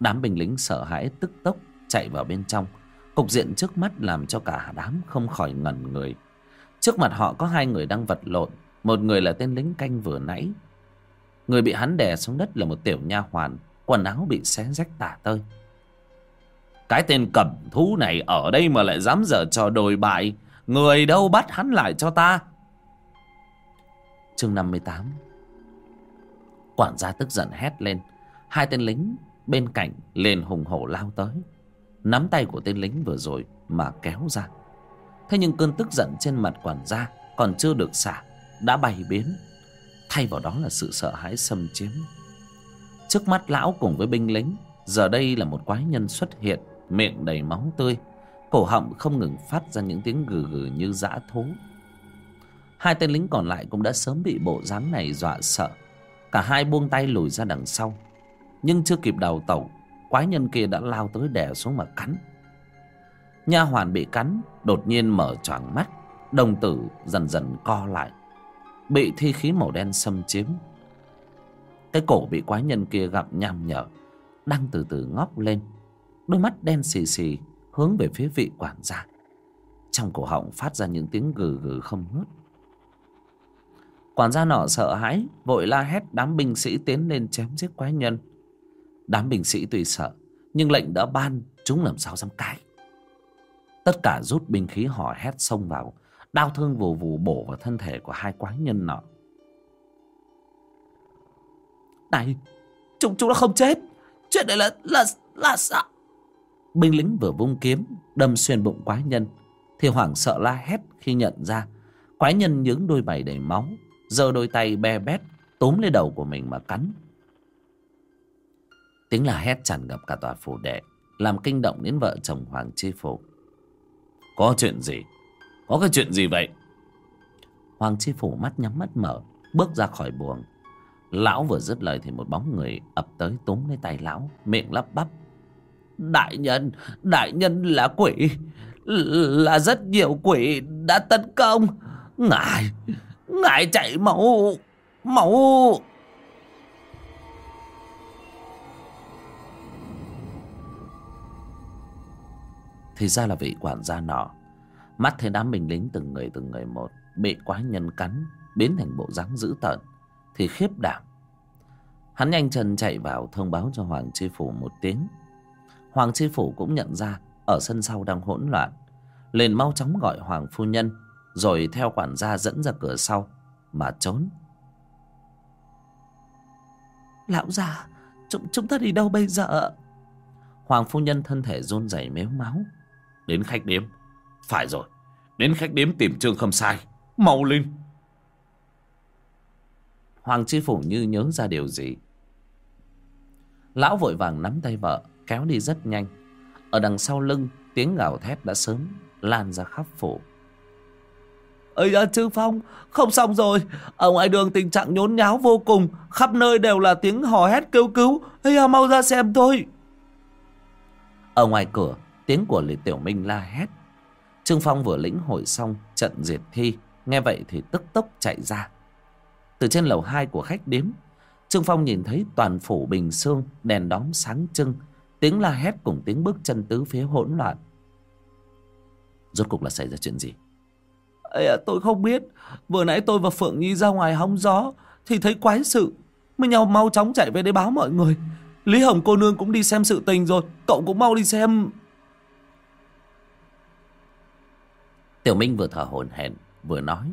Đám binh lính sợ hãi tức tốc chạy vào bên trong cục diện trước mắt làm cho cả đám không khỏi ngẩn người. Trước mặt họ có hai người đang vật lộn, một người là tên lính canh vừa nãy. Người bị hắn đè xuống đất là một tiểu nha hoàn, quần áo bị xé rách tả tơi. Cái tên cẩm thú này ở đây mà lại dám dở trò đồi bại, người đâu bắt hắn lại cho ta? Chương năm mươi tám. Quản gia tức giận hét lên, hai tên lính bên cạnh liền hùng hổ lao tới nắm tay của tên lính vừa rồi mà kéo ra. Thế nhưng cơn tức giận trên mặt quản gia còn chưa được xả, đã bay biến thay vào đó là sự sợ hãi xâm chiếm. Trước mắt lão cùng với binh lính, giờ đây là một quái nhân xuất hiện, miệng đầy máu tươi, cổ họng không ngừng phát ra những tiếng gừ gừ như dã thú. Hai tên lính còn lại cũng đã sớm bị bộ dáng này dọa sợ. Cả hai buông tay lùi ra đằng sau, nhưng chưa kịp đào tẩu quái nhân kia đã lao tới đè xuống mà cắn. Nha hoàn bị cắn, đột nhiên mở choàng mắt, đồng tử dần dần co lại, bị thi khí màu đen xâm chiếm. Cái cổ bị quái nhân kia gặm nham nhở, đang từ từ ngóc lên, đôi mắt đen xì xì hướng về phía vị quản gia. Trong cổ họng phát ra những tiếng gừ gừ không ngớt. Quản gia nọ sợ hãi, vội la hét đám binh sĩ tiến lên chém giết quái nhân đám binh sĩ tuy sợ, nhưng lệnh đã ban chúng làm sao dám cãi. Tất cả rút binh khí hò hét xông vào, đau thương vù vù bổ vào thân thể của hai quái nhân nọ. Này, chúng chúng nó không chết. Chuyện này là là là sao binh lính vừa vung kiếm, đâm xuyên bụng quái nhân, thì hoảng sợ la hét khi nhận ra quái nhân nhướng đôi mày đầy máu, giơ đôi tay be bét túm lấy đầu của mình mà cắn tiếng là hét tràn ngập cả tòa phủ đệ, làm kinh động đến vợ chồng hoàng chi phủ có chuyện gì? Có cái chuyện gì vậy? Hoàng chi phủ mắt nhắm mắt mở, bước ra khỏi buồng. Lão vừa dứt lời thì một bóng người ập tới túm lấy tay lão, miệng lắp bắp. Đại nhân đại nhân là quỷ, là rất nhiều quỷ đã tấn công. Ngài ngài chạy máu máu thì ra là vị quản gia nọ. Mắt thấy đám binh lính từng người từng người một bị quái nhân cắn biến thành bộ dáng dữ tợn thì khiếp đảm. Hắn nhanh chân chạy vào thông báo cho hoàng chi phủ một tiếng. Hoàng chi phủ cũng nhận ra ở sân sau đang hỗn loạn. Liền mau chóng gọi hoàng phu nhân rồi theo quản gia dẫn ra cửa sau mà trốn. Lão già chúng, chúng ta đi đâu bây giờ? Hoàng phu nhân thân thể run rẩy méo máu đến khách điếm phải rồi đến khách điếm tìm trương không sai. Mau lên. Hoàng chi phủ như nhớ ra điều gì? Lão vội vàng nắm tay vợ kéo đi rất nhanh. Ở đằng sau lưng tiếng gào thét đã sớm lan ra khắp phủ. Ơi da trương phong không xong rồi. Ở ngoài đường tình trạng nhốn nháo vô cùng. Khắp nơi đều là tiếng hò hét kêu cứu. Ây da mau ra xem thôi. Ở ngoài cửa tiếng của lý tiểu minh la hét. Trương phong vừa lĩnh hội xong trận diệt thi nghe vậy thì tức tốc chạy ra. Từ trên lầu hai của khách điếm trương phong nhìn thấy toàn phủ bình sương đèn đóm sáng trưng tiếng la hét cùng tiếng bước chân tứ phía hỗn loạn. Rốt cục là xảy ra chuyện gì? Ê, à, tôi không biết. Vừa nãy tôi và phượng nhi ra ngoài hóng gió thì thấy quái sự. Mới nhau mau chóng chạy về để báo mọi người. Lý hồng cô nương cũng đi xem sự tình rồi cậu cũng mau đi xem. Tiểu minh vừa thở hổn hển vừa nói.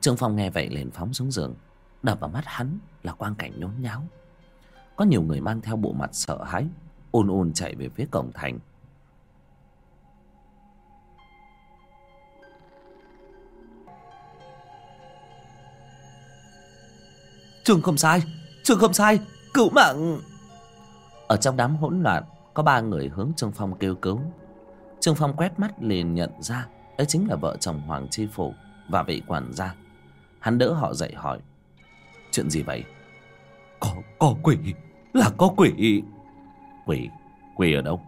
Trương phong nghe vậy liền phóng xuống giường. Đập vào mắt hắn là quang cảnh nhốn nháo. Có nhiều người mang theo bộ mặt sợ hãi ùn ùn chạy về phía cổng thành. Trường không sai Trường không sai Cứu mạng. Ở trong đám hỗn loạn Có ba người hướng Trương Phong kêu cứu. Trương Phong quét mắt liền nhận ra Ấy chính là vợ chồng Hoàng Chi Phủ Và vị quản gia. Hắn đỡ họ dậy hỏi Chuyện gì vậy? Có, có quỷ Là có quỷ. Quỷ, quỷ ở đâu?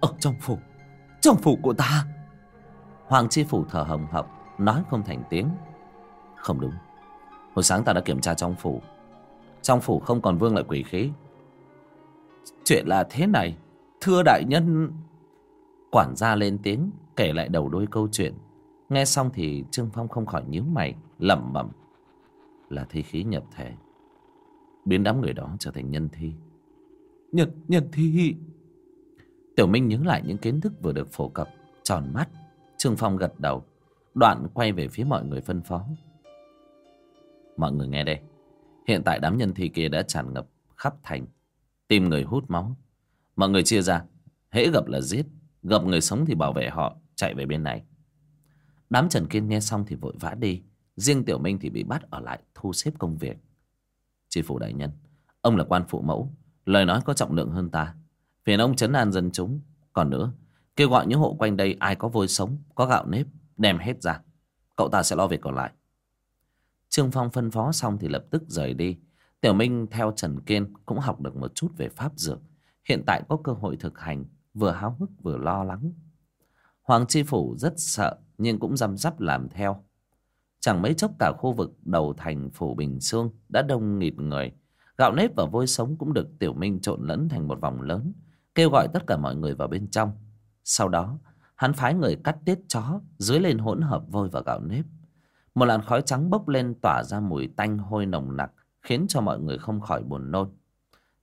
Ở trong phủ Trong phủ của ta. Hoàng Chi Phủ thở hồng hộc Nói không thành tiếng. Không đúng. Hồi sáng ta đã kiểm tra trong phủ. Trong phủ không còn vương lại quỷ khí. Chuyện là thế này Thưa đại nhân. Quản gia lên tiếng Kể lại đầu đôi câu chuyện Nghe xong thì Trương Phong không khỏi nhíu mày lẩm bẩm Là thi khí nhập thể Biến đám người đó trở thành nhân thi Nhân, nhân thi Tiểu Minh nhớ lại những kiến thức vừa được phổ cập Tròn mắt Trương Phong gật đầu Đoạn quay về phía mọi người phân phó Mọi người nghe đây. Hiện tại đám nhân thi kia đã tràn ngập khắp thành. Tìm người hút máu. Mọi người chia ra. Hễ gặp là giết. Gặp người sống thì bảo vệ họ. Chạy về bên này. Đám Trần Kiên nghe xong thì vội vã đi. Riêng Tiểu Minh thì bị bắt ở lại thu xếp công việc. Chi phủ đại nhân. Ông là quan phụ mẫu. Lời nói có trọng lượng hơn ta. Phiền ông chấn an dân chúng. Còn nữa. Kêu gọi những hộ quanh đây ai có vôi sống. Có gạo nếp. Đem hết ra. Cậu ta sẽ lo việc còn lại. Trương Phong phân phó xong thì lập tức rời đi. Tiểu Minh theo Trần Kiên cũng học được một chút về pháp dược. Hiện tại có cơ hội thực hành, vừa háo hức vừa lo lắng. Hoàng Chi Phủ rất sợ nhưng cũng răm rắp làm theo. Chẳng mấy chốc cả khu vực đầu thành Phủ Bình Sương đã đông nghịt người. Gạo nếp và vôi sống cũng được Tiểu Minh trộn lẫn thành một vòng lớn, kêu gọi tất cả mọi người vào bên trong. Sau đó, hắn phái người cắt tiết chó dưới lên hỗn hợp vôi và gạo nếp một làn khói trắng bốc lên tỏa ra mùi tanh hôi nồng nặc khiến cho mọi người không khỏi buồn nôn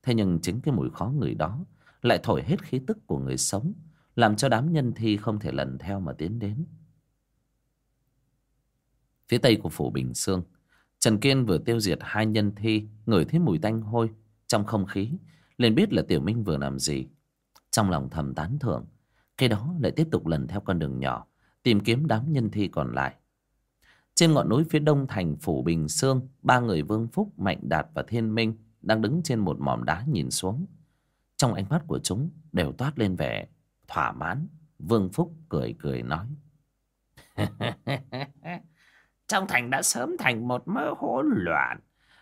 thế nhưng chính cái mùi khó người đó lại thổi hết khí tức của người sống làm cho đám nhân thi không thể lần theo mà tiến đến. Phía tây của phủ bình sương trần kiên vừa tiêu diệt hai nhân thi ngửi thấy mùi tanh hôi trong không khí liền biết là tiểu minh vừa làm gì. Trong lòng thầm tán thưởng khi đó lại tiếp tục lần theo con đường nhỏ tìm kiếm đám nhân thi còn lại. Trên ngọn núi phía đông thành phủ Bình Sương, ba người Vương Phúc, Mạnh Đạt và Thiên Minh đang đứng trên một mỏm đá nhìn xuống. Trong ánh mắt của chúng đều toát lên vẻ thỏa mãn. Vương Phúc cười cười nói. <laughs> Trong thành đã sớm thành một mớ hỗn loạn.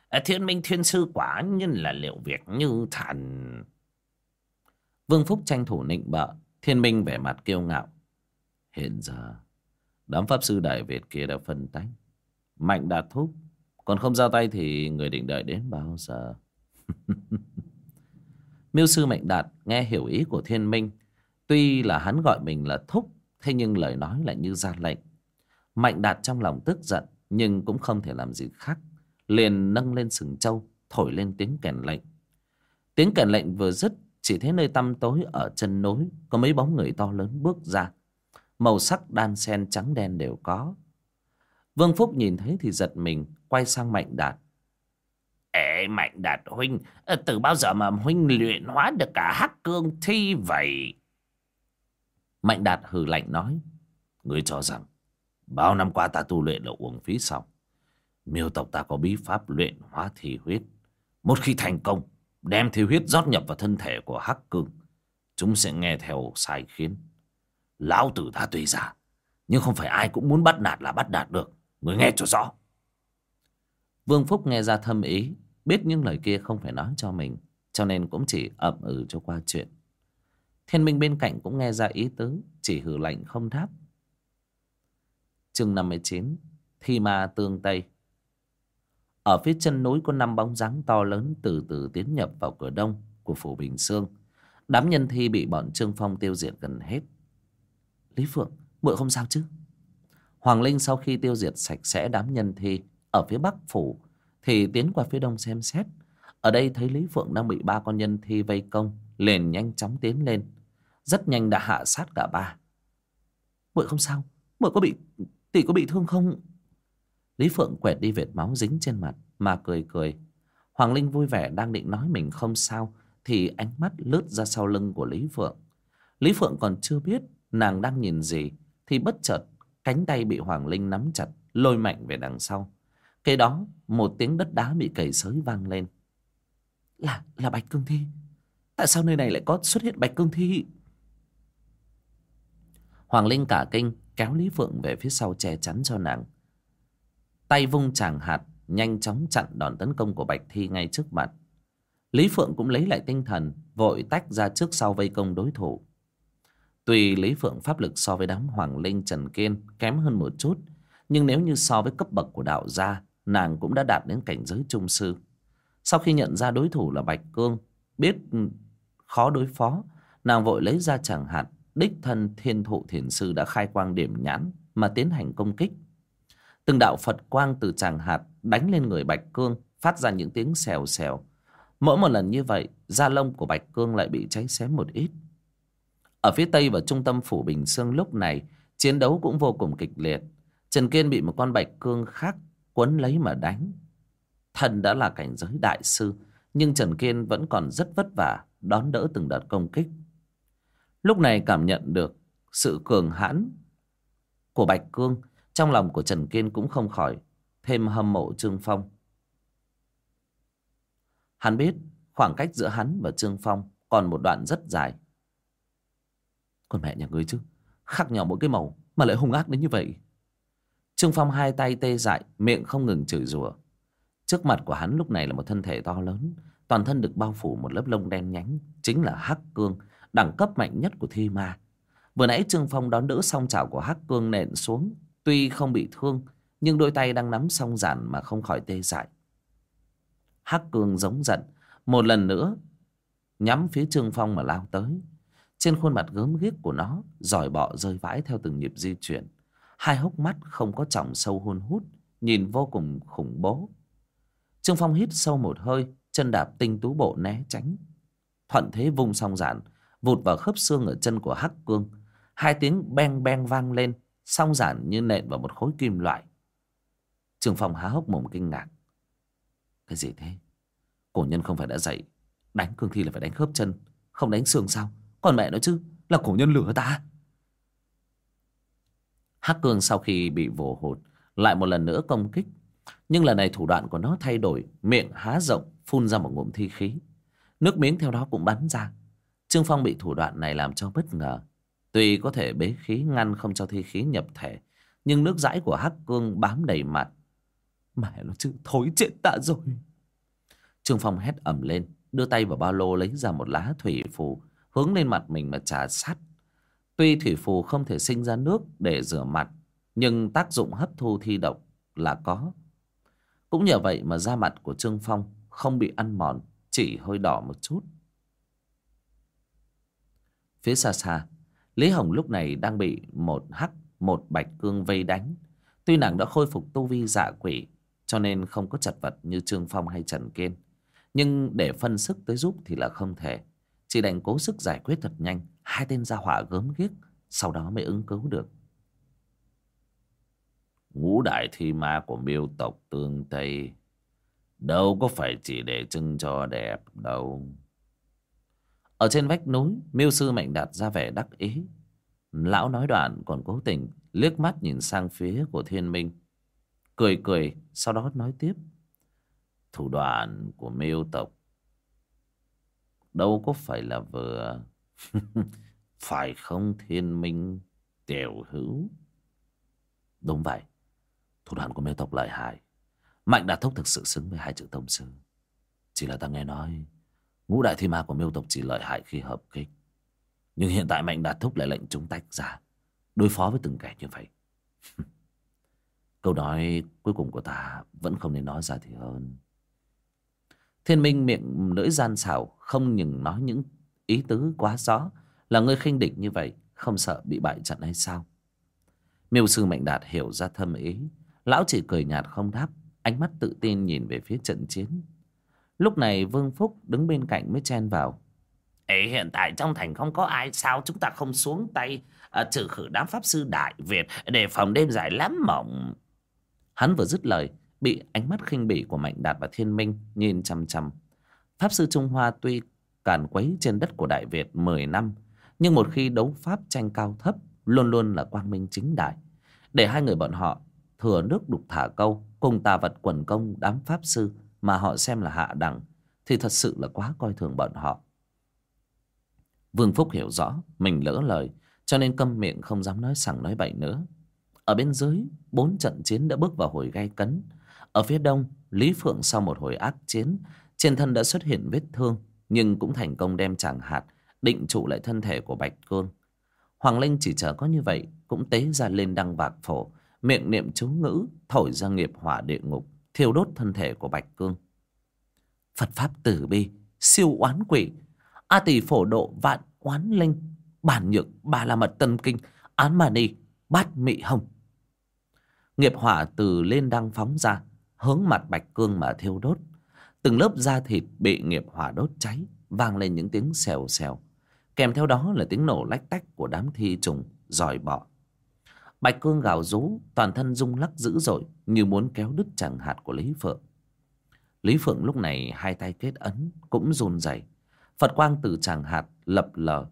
Ờ, thiên Minh Thiên Sư quả nhiên là liệu việc như thần. Vương Phúc tranh thủ nịnh bợ, Thiên Minh vẻ mặt kiêu ngạo. Hiện giờ Đám pháp sư Đại Việt kia đã phân tách. Mạnh đạt thúc. Còn không ra tay thì người định đợi đến bao giờ? <laughs> Miêu sư Mạnh Đạt nghe hiểu ý của thiên minh. Tuy là hắn gọi mình là thúc. Thế nhưng lời nói lại như ra lệnh. Mạnh Đạt trong lòng tức giận nhưng cũng không thể làm gì khác. Liền nâng lên sừng trâu, thổi lên tiếng kèn lệnh. Tiếng kèn lệnh vừa dứt, chỉ thấy nơi tăm tối ở chân núi có mấy bóng người to lớn bước ra. Màu sắc đan xen trắng đen đều có. Vương Phúc nhìn thấy thì giật mình, quay sang Mạnh Đạt. Ê Mạnh Đạt Huynh, ờ, từ bao giờ mà Huynh luyện hóa được cả hắc cương thi vậy? Mạnh Đạt hừ lạnh nói. Ngươi cho rằng, bao năm qua ta tu luyện là uổng phí xong. Miêu tộc ta có bí pháp luyện hóa thi huyết. Một khi thành công, đem thi huyết rót nhập vào thân thể của hắc cương. Chúng sẽ nghe theo sai khiến. Lão tử ta tùy giả, nhưng không phải ai cũng muốn bắt nạt là bắt nạt được. Người nghe cho rõ. Vương Phúc nghe ra thâm ý, biết những lời kia không phải nói cho mình, cho nên cũng chỉ ậm ừ cho qua chuyện. Thiên Minh bên cạnh cũng nghe ra ý tứ, chỉ hử lạnh không đáp. Chương 59 Thi ma tương Tây Ở phía chân núi có năm bóng dáng to lớn từ từ tiến nhập vào cửa đông của phủ Bình Sương. Đám nhân thi bị bọn Trương Phong tiêu diệt gần hết. Lý Phượng, muội không sao chứ? Hoàng Linh sau khi tiêu diệt sạch sẽ đám nhân thi ở phía bắc phủ thì tiến qua phía đông xem xét. Ở đây thấy Lý Phượng đang bị ba con nhân thi vây công, liền nhanh chóng tiến lên. Rất nhanh đã hạ sát cả ba. Muội không sao, muội có bị tỷ có bị thương không? Lý Phượng quẹt đi vệt máu dính trên mặt mà cười cười. Hoàng Linh vui vẻ đang định nói mình không sao thì ánh mắt lướt ra sau lưng của Lý Phượng. Lý Phượng còn chưa biết nàng đang nhìn gì thì bất chợt cánh tay bị Hoàng Linh nắm chặt lôi mạnh về đằng sau. Kế đó một tiếng đất đá bị cầy sới vang lên. Là, là Bạch Cương Thi. Tại sao nơi này lại có xuất hiện Bạch Cương Thi? Hoàng Linh cả kinh kéo Lý Phượng về phía sau che chắn cho nàng. Tay vung chàng hạt nhanh chóng chặn đòn tấn công của Bạch Thi ngay trước mặt. Lý Phượng cũng lấy lại tinh thần, vội tách ra trước sau vây công đối thủ. Tuy Lý Phượng pháp lực so với đám Hoàng Linh Trần Kiên kém hơn một chút, nhưng nếu như so với cấp bậc của đạo gia, nàng cũng đã đạt đến cảnh giới trung sư. Sau khi nhận ra đối thủ là Bạch Cương, biết khó đối phó, nàng vội lấy ra chàng hạt đích thân thiên thụ thiền sư đã khai quang điểm nhãn mà tiến hành công kích. Từng đạo Phật quang từ tràng hạt đánh lên người Bạch Cương, phát ra những tiếng xèo xèo. Mỗi một lần như vậy, da lông của Bạch Cương lại bị cháy xém một ít. Ở phía tây và trung tâm phủ Bình Sương lúc này, chiến đấu cũng vô cùng kịch liệt. Trần Kiên bị một con Bạch Cương khác quấn lấy mà đánh. Thần đã là cảnh giới đại sư, nhưng Trần Kiên vẫn còn rất vất vả đón đỡ từng đợt công kích. Lúc này cảm nhận được sự cường hãn của Bạch Cương, trong lòng của Trần Kiên cũng không khỏi thêm hâm mộ Trương Phong. Hắn biết khoảng cách giữa hắn và Trương Phong còn một đoạn rất dài. Còn mẹ nhà ngươi chứ, khác nhau mỗi cái màu mà lại hung ác đến như vậy. Trương Phong hai tay tê dại, miệng không ngừng chửi rủa. Trước mặt của hắn lúc này là một thân thể to lớn, toàn thân được bao phủ một lớp lông đen nhánh, chính là Hắc Cương, đẳng cấp mạnh nhất của thi ma. Vừa nãy Trương Phong đón đỡ song chảo của Hắc Cương nện xuống, tuy không bị thương, nhưng đôi tay đang nắm song giản mà không khỏi tê dại. Hắc Cương giống giận, một lần nữa nhắm phía Trương Phong mà lao tới. Trên khuôn mặt gớm ghiếc của nó, giỏi bọ rơi vãi theo từng nhịp di chuyển hai hốc mắt không có tròng sâu hun hút nhìn vô cùng khủng bố trương phong hít sâu một hơi chân đạp tinh tú bộ né tránh thuận thế vung song giản vụt vào khớp xương ở chân của hắc cương hai tiếng beng beng vang lên song giản như nện vào một khối kim loại trương phong há hốc mồm kinh ngạc cái gì thế cổ nhân không phải đã dạy đánh cương thi là phải đánh khớp chân không đánh xương sao còn mẹ nó chứ là cổ nhân lửa ta Hắc Cương sau khi bị vồ hụt lại một lần nữa công kích. Nhưng lần này thủ đoạn của nó thay đổi, miệng há rộng, phun ra một ngụm thi khí. Nước miếng theo đó cũng bắn ra. Trương Phong bị thủ đoạn này làm cho bất ngờ. Tuy có thể bế khí ngăn không cho thi khí nhập thể, nhưng nước dãi của Hắc Cương bám đầy mặt. Mẹ nó chứ, thối chết tạ rồi. Trương Phong hét ầm lên, đưa tay vào ba lô lấy ra một lá thủy phù, hướng lên mặt mình mà trà sát Tuy thủy phù không thể sinh ra nước để rửa mặt, nhưng tác dụng hấp thu thi độc là có. Cũng nhờ vậy mà da mặt của Trương Phong không bị ăn mòn, chỉ hơi đỏ một chút. Phía xa xa, Lý Hồng lúc này đang bị một hắc, một bạch cương vây đánh. Tuy nàng đã khôi phục tu vi dạ quỷ cho nên không có chật vật như Trương Phong hay Trần Kiên. Nhưng để phân sức tới giúp thì là không thể. Chỉ đành cố sức giải quyết thật nhanh hai tên gia hỏa gớm ghiếc sau đó mới ứng cứu được. Ngũ đại thi ma của miêu tộc tương Tây đâu có phải chỉ để trưng cho đẹp đâu. Ở trên vách núi, miêu sư mạnh đạt ra vẻ đắc ý. Lão nói đoạn còn cố tình liếc mắt nhìn sang phía của thiên minh. Cười cười, sau đó nói tiếp. Thủ đoạn của miêu tộc đâu có phải là vừa. <laughs> phải không thiên minh tiểu hữu? Đúng vậy. Thủ đoạn của miêu tộc lợi hại. Mạnh đạt thúc thực sự xứng với hai chữ tông sư. Chỉ là ta nghe nói ngũ đại thi ma của miêu tộc chỉ lợi hại khi hợp kích. Nhưng hiện tại Mạnh Đạt Thúc lại lệnh chúng tách ra, Đối phó với từng kẻ như vậy. <laughs> Câu nói cuối cùng của ta Vẫn không nên nói ra thì hơn. Thiên Minh miệng lưỡi gian xảo, Không nhừng nói những ý tứ quá rõ, Là người khinh địch như vậy, Không sợ bị bại trận hay sao? Miêu sư Mạnh Đạt hiểu ra thâm ý, Lão chỉ cười nhạt không đáp, Ánh mắt tự tin nhìn về phía trận chiến. Lúc này Vương Phúc đứng bên cạnh mới chen vào. Ê, hiện tại trong thành không có ai sao chúng ta không xuống tay à, trừ khử đám pháp sư đại việt để phòng đêm dài lắm mộng? Hắn vừa dứt lời bị ánh mắt khinh bỉ của mạnh đạt và thiên minh nhìn chằm chằm. Pháp sư trung hoa tuy càn quấy trên đất của đại việt 10 năm nhưng một khi đấu pháp tranh cao thấp luôn luôn là quang minh chính đại. Để hai người bọn họ thừa nước đục thả câu cùng tà vật quần công đám pháp sư mà họ xem là hạ đẳng thì thật sự là quá coi thường bọn họ Vương Phúc hiểu rõ mình lỡ lời cho nên câm miệng không dám nói sằng nói bậy nữa. Ở bên dưới, bốn trận chiến đã bước vào hồi gay cấn. Ở phía đông, Lý Phượng sau một hồi ác chiến, trên thân đã xuất hiện vết thương, nhưng cũng thành công đem chàng hạt, định trụ lại thân thể của Bạch Cương. Hoàng Linh chỉ chờ có như vậy, cũng tế ra lên đăng vạc phổ, miệng niệm chú ngữ, thổi ra nghiệp hỏa địa ngục, thiêu đốt thân thể của Bạch Cương. Phật Pháp tử bi, siêu oán quỷ, A tỷ phổ độ vạn oán linh Bản nhược bà la mật tân kinh Án mà ni bát mị hồng. Nghiệp hỏa từ lên đang phóng ra Hướng mặt bạch cương mà thiêu đốt. Từng lớp da thịt bị nghiệp hỏa đốt cháy Vang lên những tiếng xèo xèo. Kèm theo đó là tiếng nổ lách tách Của đám thi trùng dòi bọ. Bạch cương gào rú, Toàn thân rung lắc dữ dội, Như muốn kéo đứt chẳng hạt của Lý Phượng. Lý Phượng lúc này hai tay kết ấn, Cũng run rẩy. Phật quang từ chẳng hạt lập lờ,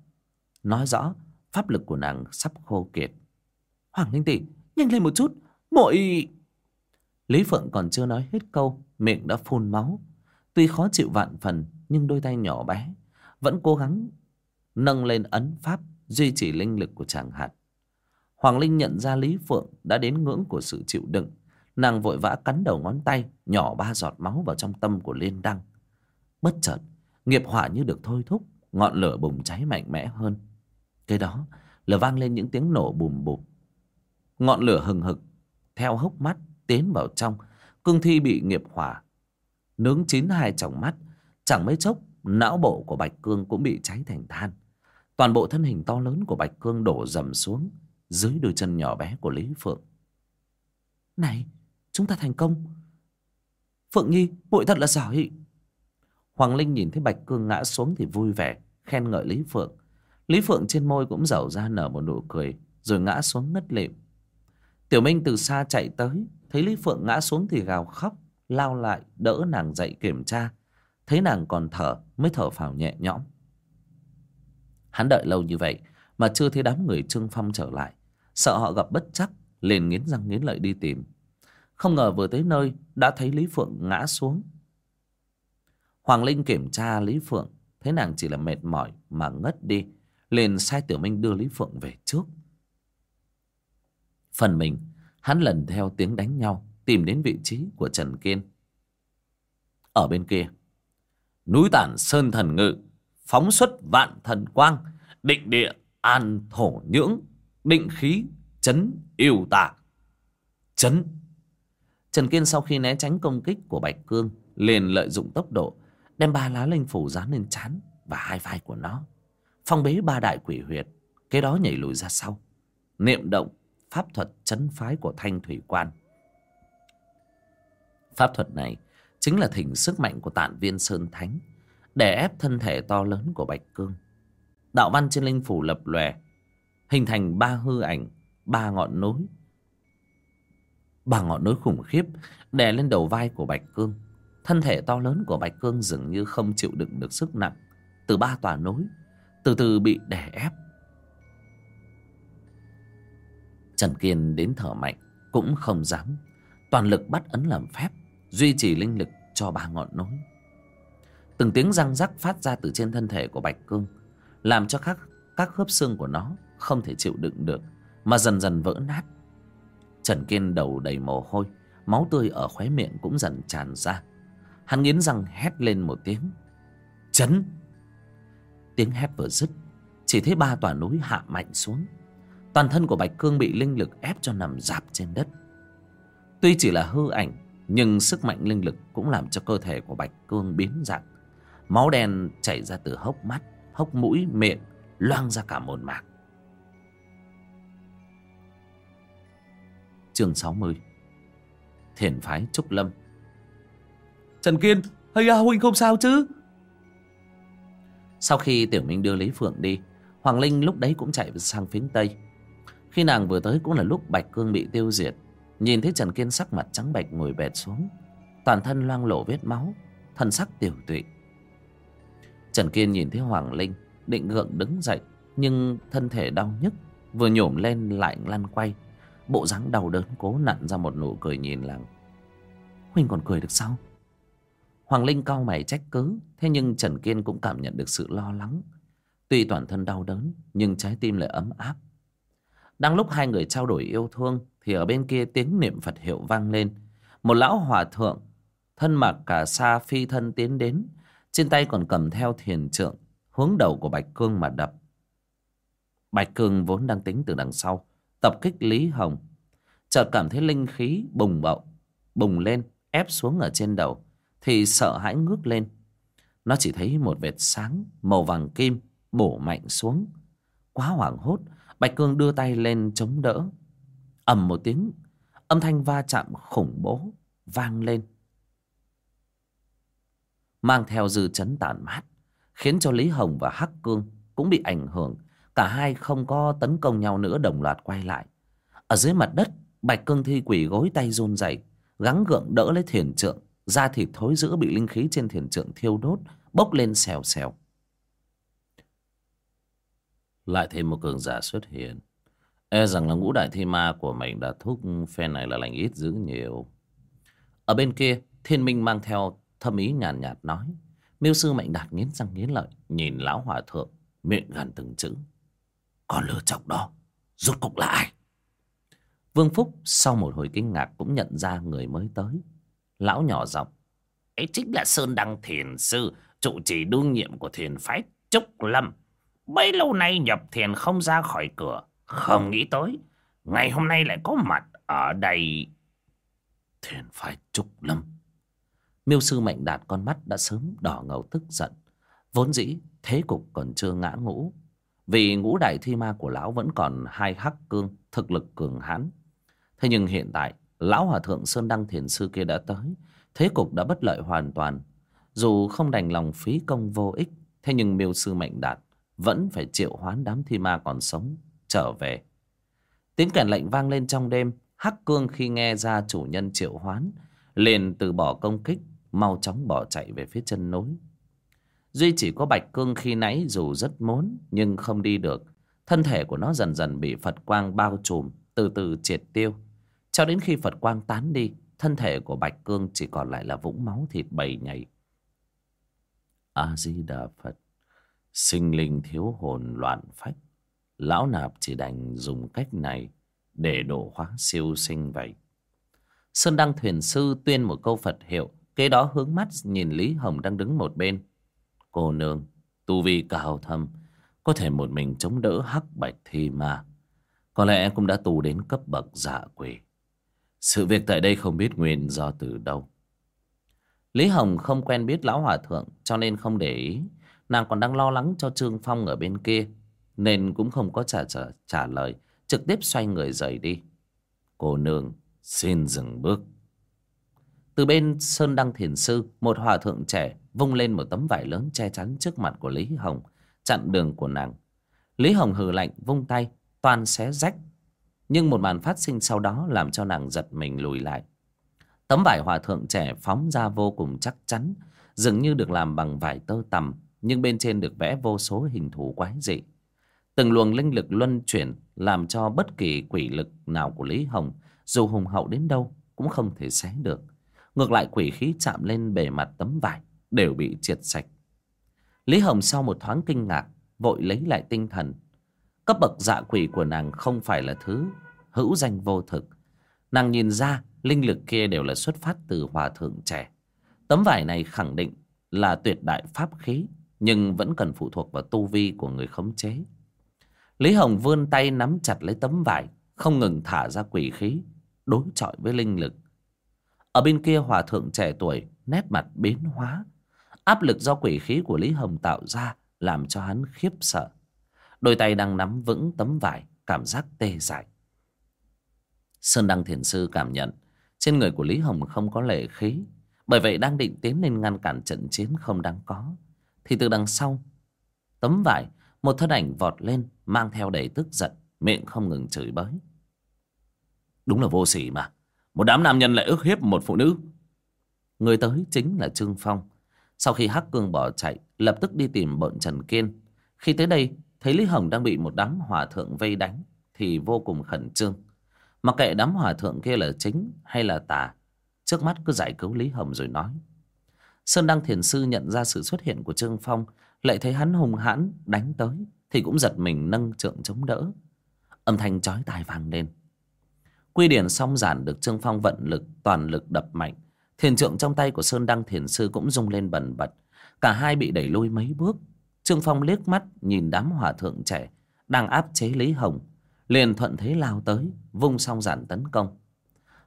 Nói rõ pháp lực của nàng sắp khô kiệt. Hoàng Linh Tỷ, Nhanh lên một chút, Muội! Lý Phượng còn chưa nói hết câu, Miệng đã phun máu. Tuy khó chịu vạn phần, Nhưng đôi tay nhỏ bé Vẫn cố gắng nâng lên ấn pháp, Duy trì linh lực của chàng hạt. Hoàng Linh nhận ra Lý Phượng Đã đến ngưỡng của sự chịu đựng. Nàng vội vã cắn đầu ngón tay, Nhỏ ba giọt máu vào trong tâm của Liên Đăng. Bất chợt, nghiệp hỏa như được thôi thúc, ngọn lửa bùng cháy mạnh mẽ hơn. Cái đó là vang lên những tiếng nổ bùm bụp. Ngọn lửa hừng hực, theo hốc mắt tiến vào trong, cương thi bị nghiệp hỏa nướng chín hai tròng mắt. Chẳng mấy chốc, não bộ của bạch cương cũng bị cháy thành than. Toàn bộ thân hình to lớn của bạch cương đổ dầm xuống dưới đôi chân nhỏ bé của lý phượng này chúng ta thành công phượng nhi bụi thật là giỏi Hoàng Linh nhìn thấy Bạch Cương ngã xuống thì vui vẻ, khen ngợi Lý Phượng. Lý Phượng trên môi cũng dầu ra nở một nụ cười, rồi ngã xuống ngất lịm. Tiểu Minh từ xa chạy tới, thấy Lý Phượng ngã xuống thì gào khóc, lao lại đỡ nàng dậy kiểm tra. Thấy nàng còn thở, mới thở phào nhẹ nhõm. Hắn đợi lâu như vậy mà chưa thấy đám người Trương Phong trở lại. Sợ họ gặp bất chắc, liền nghiến răng nghiến lợi đi tìm. Không ngờ vừa tới nơi đã thấy Lý Phượng ngã xuống. Hoàng Linh kiểm tra Lý Phượng Thấy nàng chỉ là mệt mỏi mà ngất đi liền sai Tiểu Minh đưa Lý Phượng về trước. Phần mình Hắn lần theo tiếng đánh nhau Tìm đến vị trí của Trần Kiên. Ở bên kia Núi tản sơn thần ngự Phóng xuất vạn thần quang Định địa an thổ nhưỡng. Định khí, chấn yêu tà. Chấn. Trần Kiên sau khi né tránh công kích của Bạch Cương, liền lợi dụng tốc độ, đem ba lá linh phủ dán lên chán và hai vai của nó. Phong bế ba đại quỷ huyệt cái đó nhảy lùi ra sau. Niệm động, pháp thuật chấn phái của thanh thủy quan. Pháp thuật này chính là thỉnh sức mạnh của tản viên sơn thánh, để ép thân thể to lớn của bạch cương. Đạo văn trên linh phủ lập lòe hình thành ba hư ảnh, ba ngọn núi. Ba ngọn núi khủng khiếp, đè lên đầu vai của bạch cương. Thân thể to lớn của bạch cương dường như không chịu đựng được sức nặng. Từ ba tòa núi, từ từ bị đè ép. Trần kiên đến thở mạnh, cũng không dám. Toàn lực bắt ấn làm phép, duy trì linh lực cho ba ngọn núi. Từng tiếng răng rắc phát ra từ trên thân thể của bạch cương, làm cho các các khớp xương của nó không thể chịu đựng được, mà dần dần vỡ nát. Trần kiên đầu đầy mồ hôi, máu tươi ở khóe miệng cũng dần tràn ra. Hắn nghiến răng hét lên một tiếng. Chấn tiếng hét vừa dứt, chỉ thấy ba tòa núi hạ mạnh xuống. Toàn thân của bạch cương bị linh lực ép cho nằm dạp trên đất. Tuy chỉ là hư ảnh, nhưng sức mạnh linh lực cũng làm cho cơ thể của bạch cương biến dạng. Máu đen chảy ra từ hốc mắt, hốc mũi, miệng, loang ra cả một mạc. Chương sáu mươi. Thiền phái trúc lâm. Trần kiên hay à huynh không sao chứ? Sau khi tiểu minh đưa lý phượng đi hoàng linh lúc đấy cũng chạy sang phía tây. Khi nàng vừa tới cũng là lúc bạch cương bị tiêu diệt. Nhìn thấy trần kiên sắc mặt trắng bệch ngồi bệt xuống toàn thân loang lổ vết máu thân sắc tiểu tụy. Trần kiên nhìn thấy hoàng linh định gượng đứng dậy nhưng thân thể đau nhức vừa nhổm lên lại lăn quay bộ dáng đau đớn cố nặn ra một nụ cười nhìn lặng. Huynh còn cười được sao? Hoàng linh cau mày trách cứ, thế nhưng trần kiên cũng cảm nhận được sự lo lắng. Tuy toàn thân đau đớn, nhưng trái tim lại ấm áp. Đang lúc hai người trao đổi yêu thương, thì ở bên kia tiếng niệm phật hiệu vang lên. Một lão hòa thượng, thân mặc cả sa phi thân tiến đến, trên tay còn cầm theo thiền trượng, hướng đầu của bạch cương mà đập. Bạch cương vốn đang tính từ đằng sau tập kích lý hồng. Chợt cảm thấy linh khí bùng bậu bùng lên, ép xuống ở trên đầu, thì sợ hãi ngước lên. Nó chỉ thấy một vệt sáng màu vàng kim bổ mạnh xuống. Quá hoảng hốt, bạch cương đưa tay lên chống đỡ. Ầm một tiếng, âm thanh va chạm khủng bố vang lên. Mang theo dư chấn tàn mát, khiến cho lý hồng và hắc cương cũng bị ảnh hưởng cả hai không có tấn công nhau nữa đồng loạt quay lại. Ở dưới mặt đất bạch cương thi quỷ gối tay run rẩy gắng gượng đỡ lấy thiền trượng. Da thịt thối rữa bị linh khí trên thiền trượng thiêu đốt bốc lên xèo xèo. Lại thêm một cường giả xuất hiện. E rằng là ngũ đại thi ma của mình đã thúc phe này là lành ít dữ nhiều. Ở bên kia thiên minh mang theo thâm ý nhàn nhạt, nhạt nói miêu sư mạnh đạt nghiến răng nghiến lợi nhìn lão hòa thượng miệng gần từng chữ con lừa chọc đó. Rốt cục là ai? Vương phúc sau một hồi kinh ngạc cũng nhận ra người mới tới. Lão nhỏ giọng, ấy chính là sơn đăng thiền sư, trụ trì đương nhiệm của thiền phái trúc lâm. Bấy lâu nay nhập thiền không ra khỏi cửa, không nghĩ tới. Ngày hôm nay lại có mặt ở đây. Thiền phái trúc lâm. Miêu sư mạnh đạt con mắt đã sớm đỏ ngầu tức giận. Vốn dĩ thế cục còn chưa ngã ngũ vì ngũ đại thi ma của lão vẫn còn hai hắc cương, thực lực cường hãn. Thế nhưng hiện tại, lão hòa thượng sơn đăng thiền sư kia đã tới. Thế cục đã bất lợi hoàn toàn. Dù không đành lòng phí công vô ích, thế nhưng miêu sư mạnh đạt vẫn phải triệu hoán đám thi ma còn sống trở về. Tiếng kèn lệnh vang lên trong đêm. Hắc cương khi nghe ra chủ nhân triệu hoán, liền từ bỏ công kích, mau chóng bỏ chạy về phía chân núi duy chỉ có bạch cương khi nãy dù rất muốn, nhưng không đi được. Thân thể của nó dần dần bị phật quang bao trùm, từ từ triệt tiêu. Cho đến khi phật quang tán đi, thân thể của bạch cương chỉ còn lại là vũng máu thịt bầy nhảy a di đà phật, sinh linh thiếu hồn loạn phách. Lão nạp chỉ đành dùng cách này để độ hóa siêu sinh vậy. Sơn đăng thuyền sư tuyên một câu phật hiệu, kế đó hướng mắt nhìn lý hồng đang đứng một bên cô nương. Tu vi cao thâm có thể một mình chống đỡ hắc bạch thi ma, có lẽ cũng đã tu đến cấp bậc dạ quỷ. Sự việc tại đây không biết nguyên do từ đâu. Lý hồng không quen biết lão hòa thượng cho nên không để ý. Nàng còn đang lo lắng cho trương phong ở bên kia nên cũng không có trả, trả trả lời trực tiếp xoay người rời đi. Cô nương xin dừng bước từ bên sơn đăng thiền sư, một hòa thượng trẻ vung lên một tấm vải lớn che chắn trước mặt của lý hồng, chặn đường của nàng. Lý hồng hừ lạnh, vung tay toàn xé rách. Nhưng một màn phát sinh sau đó làm cho nàng giật mình lùi lại. Tấm vải hòa thượng trẻ phóng ra vô cùng chắc chắn, dường như được làm bằng vải tơ tằm, nhưng bên trên được vẽ vô số hình thù quái dị. Từng luồng linh lực luân chuyển làm cho bất kỳ quỷ lực nào của lý hồng, dù hùng hậu đến đâu, cũng không thể xé được ngược lại quỷ khí chạm lên bề mặt tấm vải, đều bị triệt sạch. Lý hồng sau một thoáng kinh ngạc, vội lấy lại tinh thần. Cấp bậc dạ quỷ của nàng không phải là thứ hữu danh vô thực. Nàng nhìn ra, linh lực kia đều là xuất phát từ hòa thượng trẻ. Tấm vải này khẳng định là tuyệt đại pháp khí, nhưng vẫn cần phụ thuộc vào tu vi của người khống chế. Lý hồng vươn tay nắm chặt lấy tấm vải, không ngừng thả ra quỷ khí, đối chọi với linh lực ở bên kia hòa thượng trẻ tuổi, nét mặt biến hóa. Áp lực do quỷ khí của lý hồng tạo ra làm cho hắn khiếp sợ. Đôi tay đang nắm vững tấm vải, cảm giác tê dại. Sơn đăng thiền sư cảm nhận, trên người của lý hồng không có lệ khí, bởi vậy đang định tiến lên ngăn cản trận chiến không đáng có. Thì từ đằng sau, tấm vải, một thân ảnh vọt lên, mang theo đầy tức giận, miệng không ngừng chửi bới. Đúng là vô sỉ mà một đám nam nhân lại ức hiếp một phụ nữ. Người tới chính là trương phong. Sau khi hắc cương bỏ chạy, lập tức đi tìm bọn trần kiên. Khi tới đây, thấy lý hồng đang bị một đám hòa thượng vây đánh, thì vô cùng khẩn trương. Mặc kệ đám hòa thượng kia là chính hay là tà, trước mắt cứ giải cứu lý hồng rồi nói. Sơn đăng thiền sư nhận ra sự xuất hiện của trương phong, lại thấy hắn hùng hãn, đánh tới, thì cũng giật mình nâng trượng chống đỡ. Âm thanh chói tai vang lên quy điển song giản được trương phong vận lực, toàn lực đập mạnh. Thiền trượng trong tay của sơn đăng thiền sư cũng rung lên bần bật. Cả hai bị đẩy lui mấy bước. Trương phong liếc mắt, nhìn đám hòa thượng trẻ đang áp chế lý hồng. Liền thuận thế lao tới, vung song giản tấn công.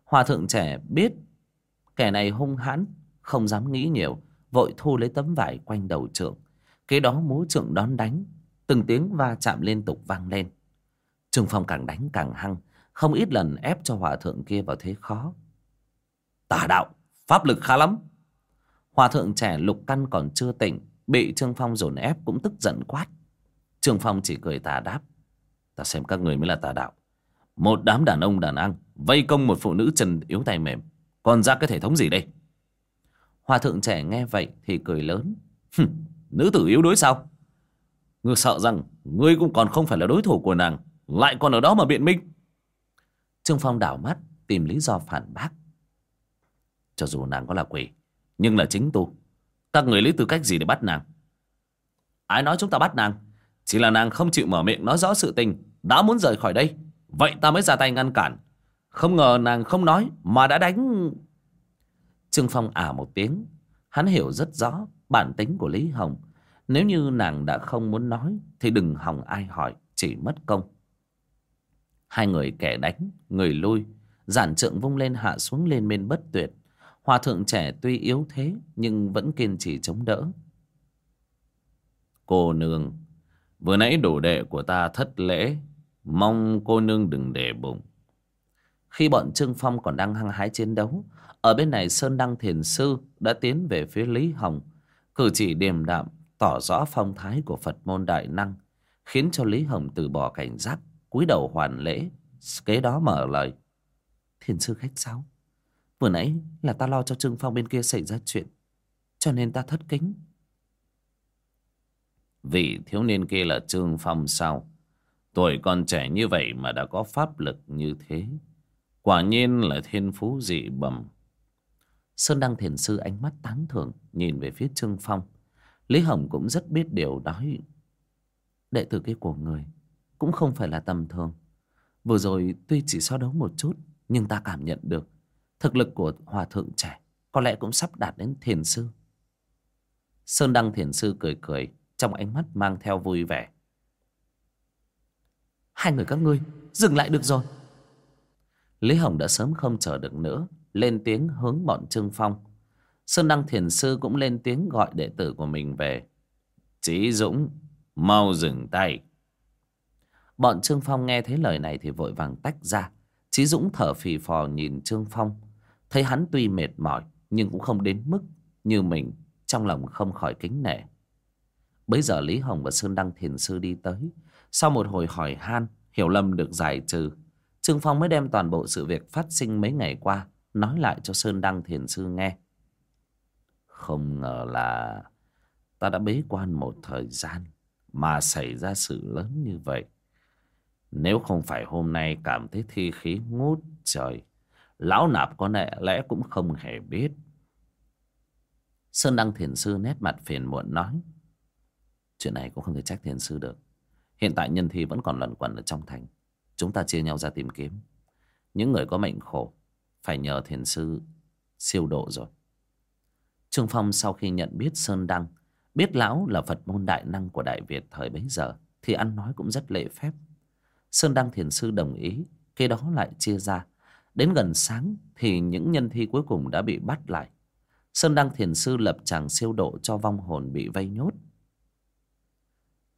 Hòa thượng trẻ biết kẻ này hung hãn, không dám nghĩ nhiều, vội thu lấy tấm vải quanh đầu trượng. Kế đó múa trượng đón đánh, từng tiếng va chạm liên tục vang lên. Trương phong càng đánh càng hăng không ít lần ép cho hòa thượng kia vào thế khó. Tà đạo, pháp lực khá lắm. Hòa thượng trẻ lục căn còn chưa tỉnh, bị trương phong dồn ép cũng tức giận quát. Trương phong chỉ cười tà đáp. Ta xem các người mới là tà đạo. Một đám đàn ông đàn ăn, vây công một phụ nữ chân yếu tay mềm. Còn ra cái thể thống gì đây? Hòa thượng trẻ nghe vậy thì cười lớn. Nữ tử yếu đuối sao? Ngươi sợ rằng ngươi cũng còn không phải là đối thủ của nàng, lại còn ở đó mà biện minh trương phong đảo mắt, tìm lý do phản bác. Cho dù nàng có là quỷ, nhưng là chính tu. Các người lấy tư cách gì để bắt nàng? Ai nói chúng ta bắt nàng? Chỉ là nàng không chịu mở miệng nói rõ sự tình, đã muốn rời khỏi đây. Vậy ta mới ra tay ngăn cản. Không ngờ nàng không nói mà đã đánh. Trương phong ả một tiếng. Hắn hiểu rất rõ bản tính của lý hồng. Nếu như nàng đã không muốn nói, thì đừng hòng ai hỏi, chỉ mất công hai người kẻ đánh, người lui, giản trượng vung lên hạ xuống lên bên bất tuyệt. Hòa thượng trẻ tuy yếu thế, nhưng vẫn kiên trì chống đỡ. Cô nương, vừa nãy đồ đệ của ta thất lễ, mong cô nương đừng để bụng. Khi bọn trương phong còn đang hăng hái chiến đấu, ở bên này sơn đăng thiền sư đã tiến về phía lý hồng, cử chỉ điềm đạm, tỏ rõ phong thái của phật môn đại năng, khiến cho lý hồng từ bỏ cảnh giác cúi đầu hoàn lễ, kế đó mở lời. Thiền sư khách sáo, vừa nãy là ta lo cho trương phong bên kia xảy ra chuyện, cho nên ta thất kính. Vị thiếu niên kia là trương phong sao? Tuổi còn trẻ như vậy mà đã có pháp lực như thế, quả nhiên là thiên phú dị bẩm. Sơn đăng thiền sư ánh mắt tán thưởng nhìn về phía trương phong. Lý hồng cũng rất biết điều nói đệ tử kia của người cũng không phải là tầm thường. Vừa rồi tuy chỉ so đấu một chút, nhưng ta cảm nhận được thực lực của hòa thượng trẻ có lẽ cũng sắp đạt đến thiền sư. Sơn đăng thiền sư cười cười, trong ánh mắt mang theo vui vẻ. Hai người các ngươi, dừng lại được rồi. Lý hồng đã sớm không chờ được nữa, lên tiếng hướng bọn trương phong. Sơn đăng thiền sư cũng lên tiếng gọi đệ tử của mình về. Chí dũng, mau dừng tay. Bọn Trương Phong nghe thấy lời này thì vội vàng tách ra. Chí Dũng thở phì phò nhìn Trương Phong. Thấy hắn tuy mệt mỏi nhưng cũng không đến mức như mình. Trong lòng không khỏi kính nể. Bây giờ Lý Hồng và Sơn Đăng Thiền Sư đi tới. Sau một hồi hỏi han, hiểu lầm được giải trừ. Trương Phong mới đem toàn bộ sự việc phát sinh mấy ngày qua nói lại cho Sơn Đăng Thiền Sư nghe. Không ngờ là ta đã bế quan một thời gian mà xảy ra sự lớn như vậy. Nếu không phải hôm nay cảm thấy thi khí ngút trời, lão nạp có lẽ, lẽ cũng không hề biết. Sơn Đăng Thiền Sư nét mặt phiền muộn nói. Chuyện này cũng không thể trách Thiền Sư được. Hiện tại nhân thi vẫn còn lẩn quẩn ở trong thành. Chúng ta chia nhau ra tìm kiếm. Những người có mệnh khổ phải nhờ Thiền Sư siêu độ rồi. Trương Phong sau khi nhận biết Sơn Đăng, biết lão là Phật môn đại năng của Đại Việt thời bấy giờ, thì ăn nói cũng rất lễ phép. Sơn Đăng Thiền Sư đồng ý, kế đó lại chia ra. Đến gần sáng thì những nhân thi cuối cùng đã bị bắt lại. Sơn Đăng Thiền Sư lập tràng siêu độ cho vong hồn bị vây nhốt.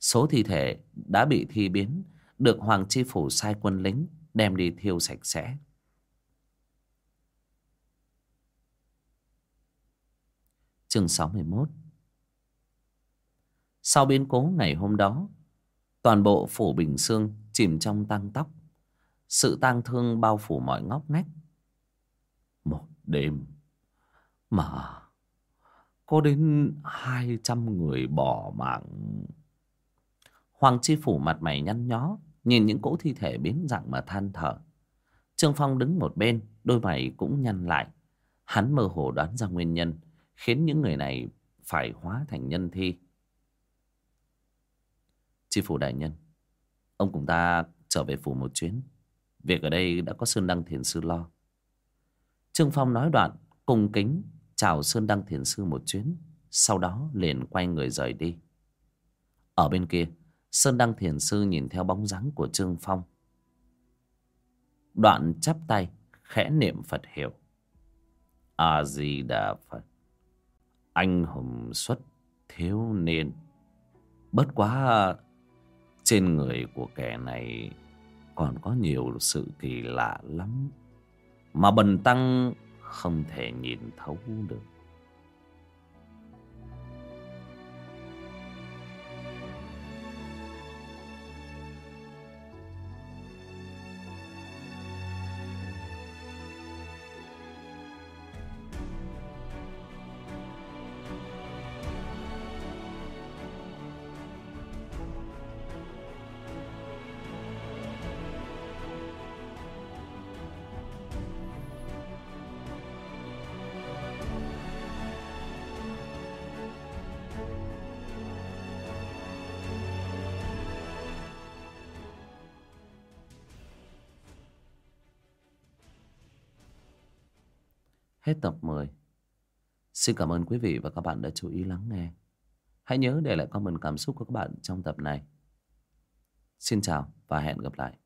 Số thi thể đã bị thi biến, được Hoàng Chi Phủ sai quân lính đem đi thiêu sạch sẽ. Chương 61 Sau biến cố ngày hôm đó, toàn bộ phủ Bình Sương chìm trong tang tóc. Sự tang thương bao phủ mọi ngóc ngách. Một đêm mà có đến hai trăm người bỏ mạng. Hoàng Chi Phủ mặt mày nhăn nhó, nhìn những cỗ thi thể biến dạng mà than thở. Trương Phong đứng một bên, đôi mày cũng nhăn lại. Hắn mơ hồ đoán ra nguyên nhân, khiến những người này phải hóa thành nhân thi. Chi Phủ Đại Nhân, ông cùng ta trở về phủ một chuyến. Việc ở đây đã có Sơn Đăng Thiền Sư lo. Trương Phong nói đoạn, cung kính, chào Sơn Đăng Thiền Sư một chuyến. Sau đó liền quay người rời đi. Ở bên kia, Sơn Đăng Thiền Sư nhìn theo bóng dáng của Trương Phong. Đoạn chắp tay, khẽ niệm Phật hiệu. A-di-đà Phật. Anh hùng xuất thiếu niên. Bất quá trên người của kẻ này còn có nhiều sự kỳ lạ lắm. Mà bần tăng không thể nhìn thấu được. Tập 10. Xin cảm ơn quý vị và các bạn đã chú ý lắng nghe. Hãy nhớ để lại comment cảm xúc của các bạn trong tập này. Xin chào và hẹn gặp lại.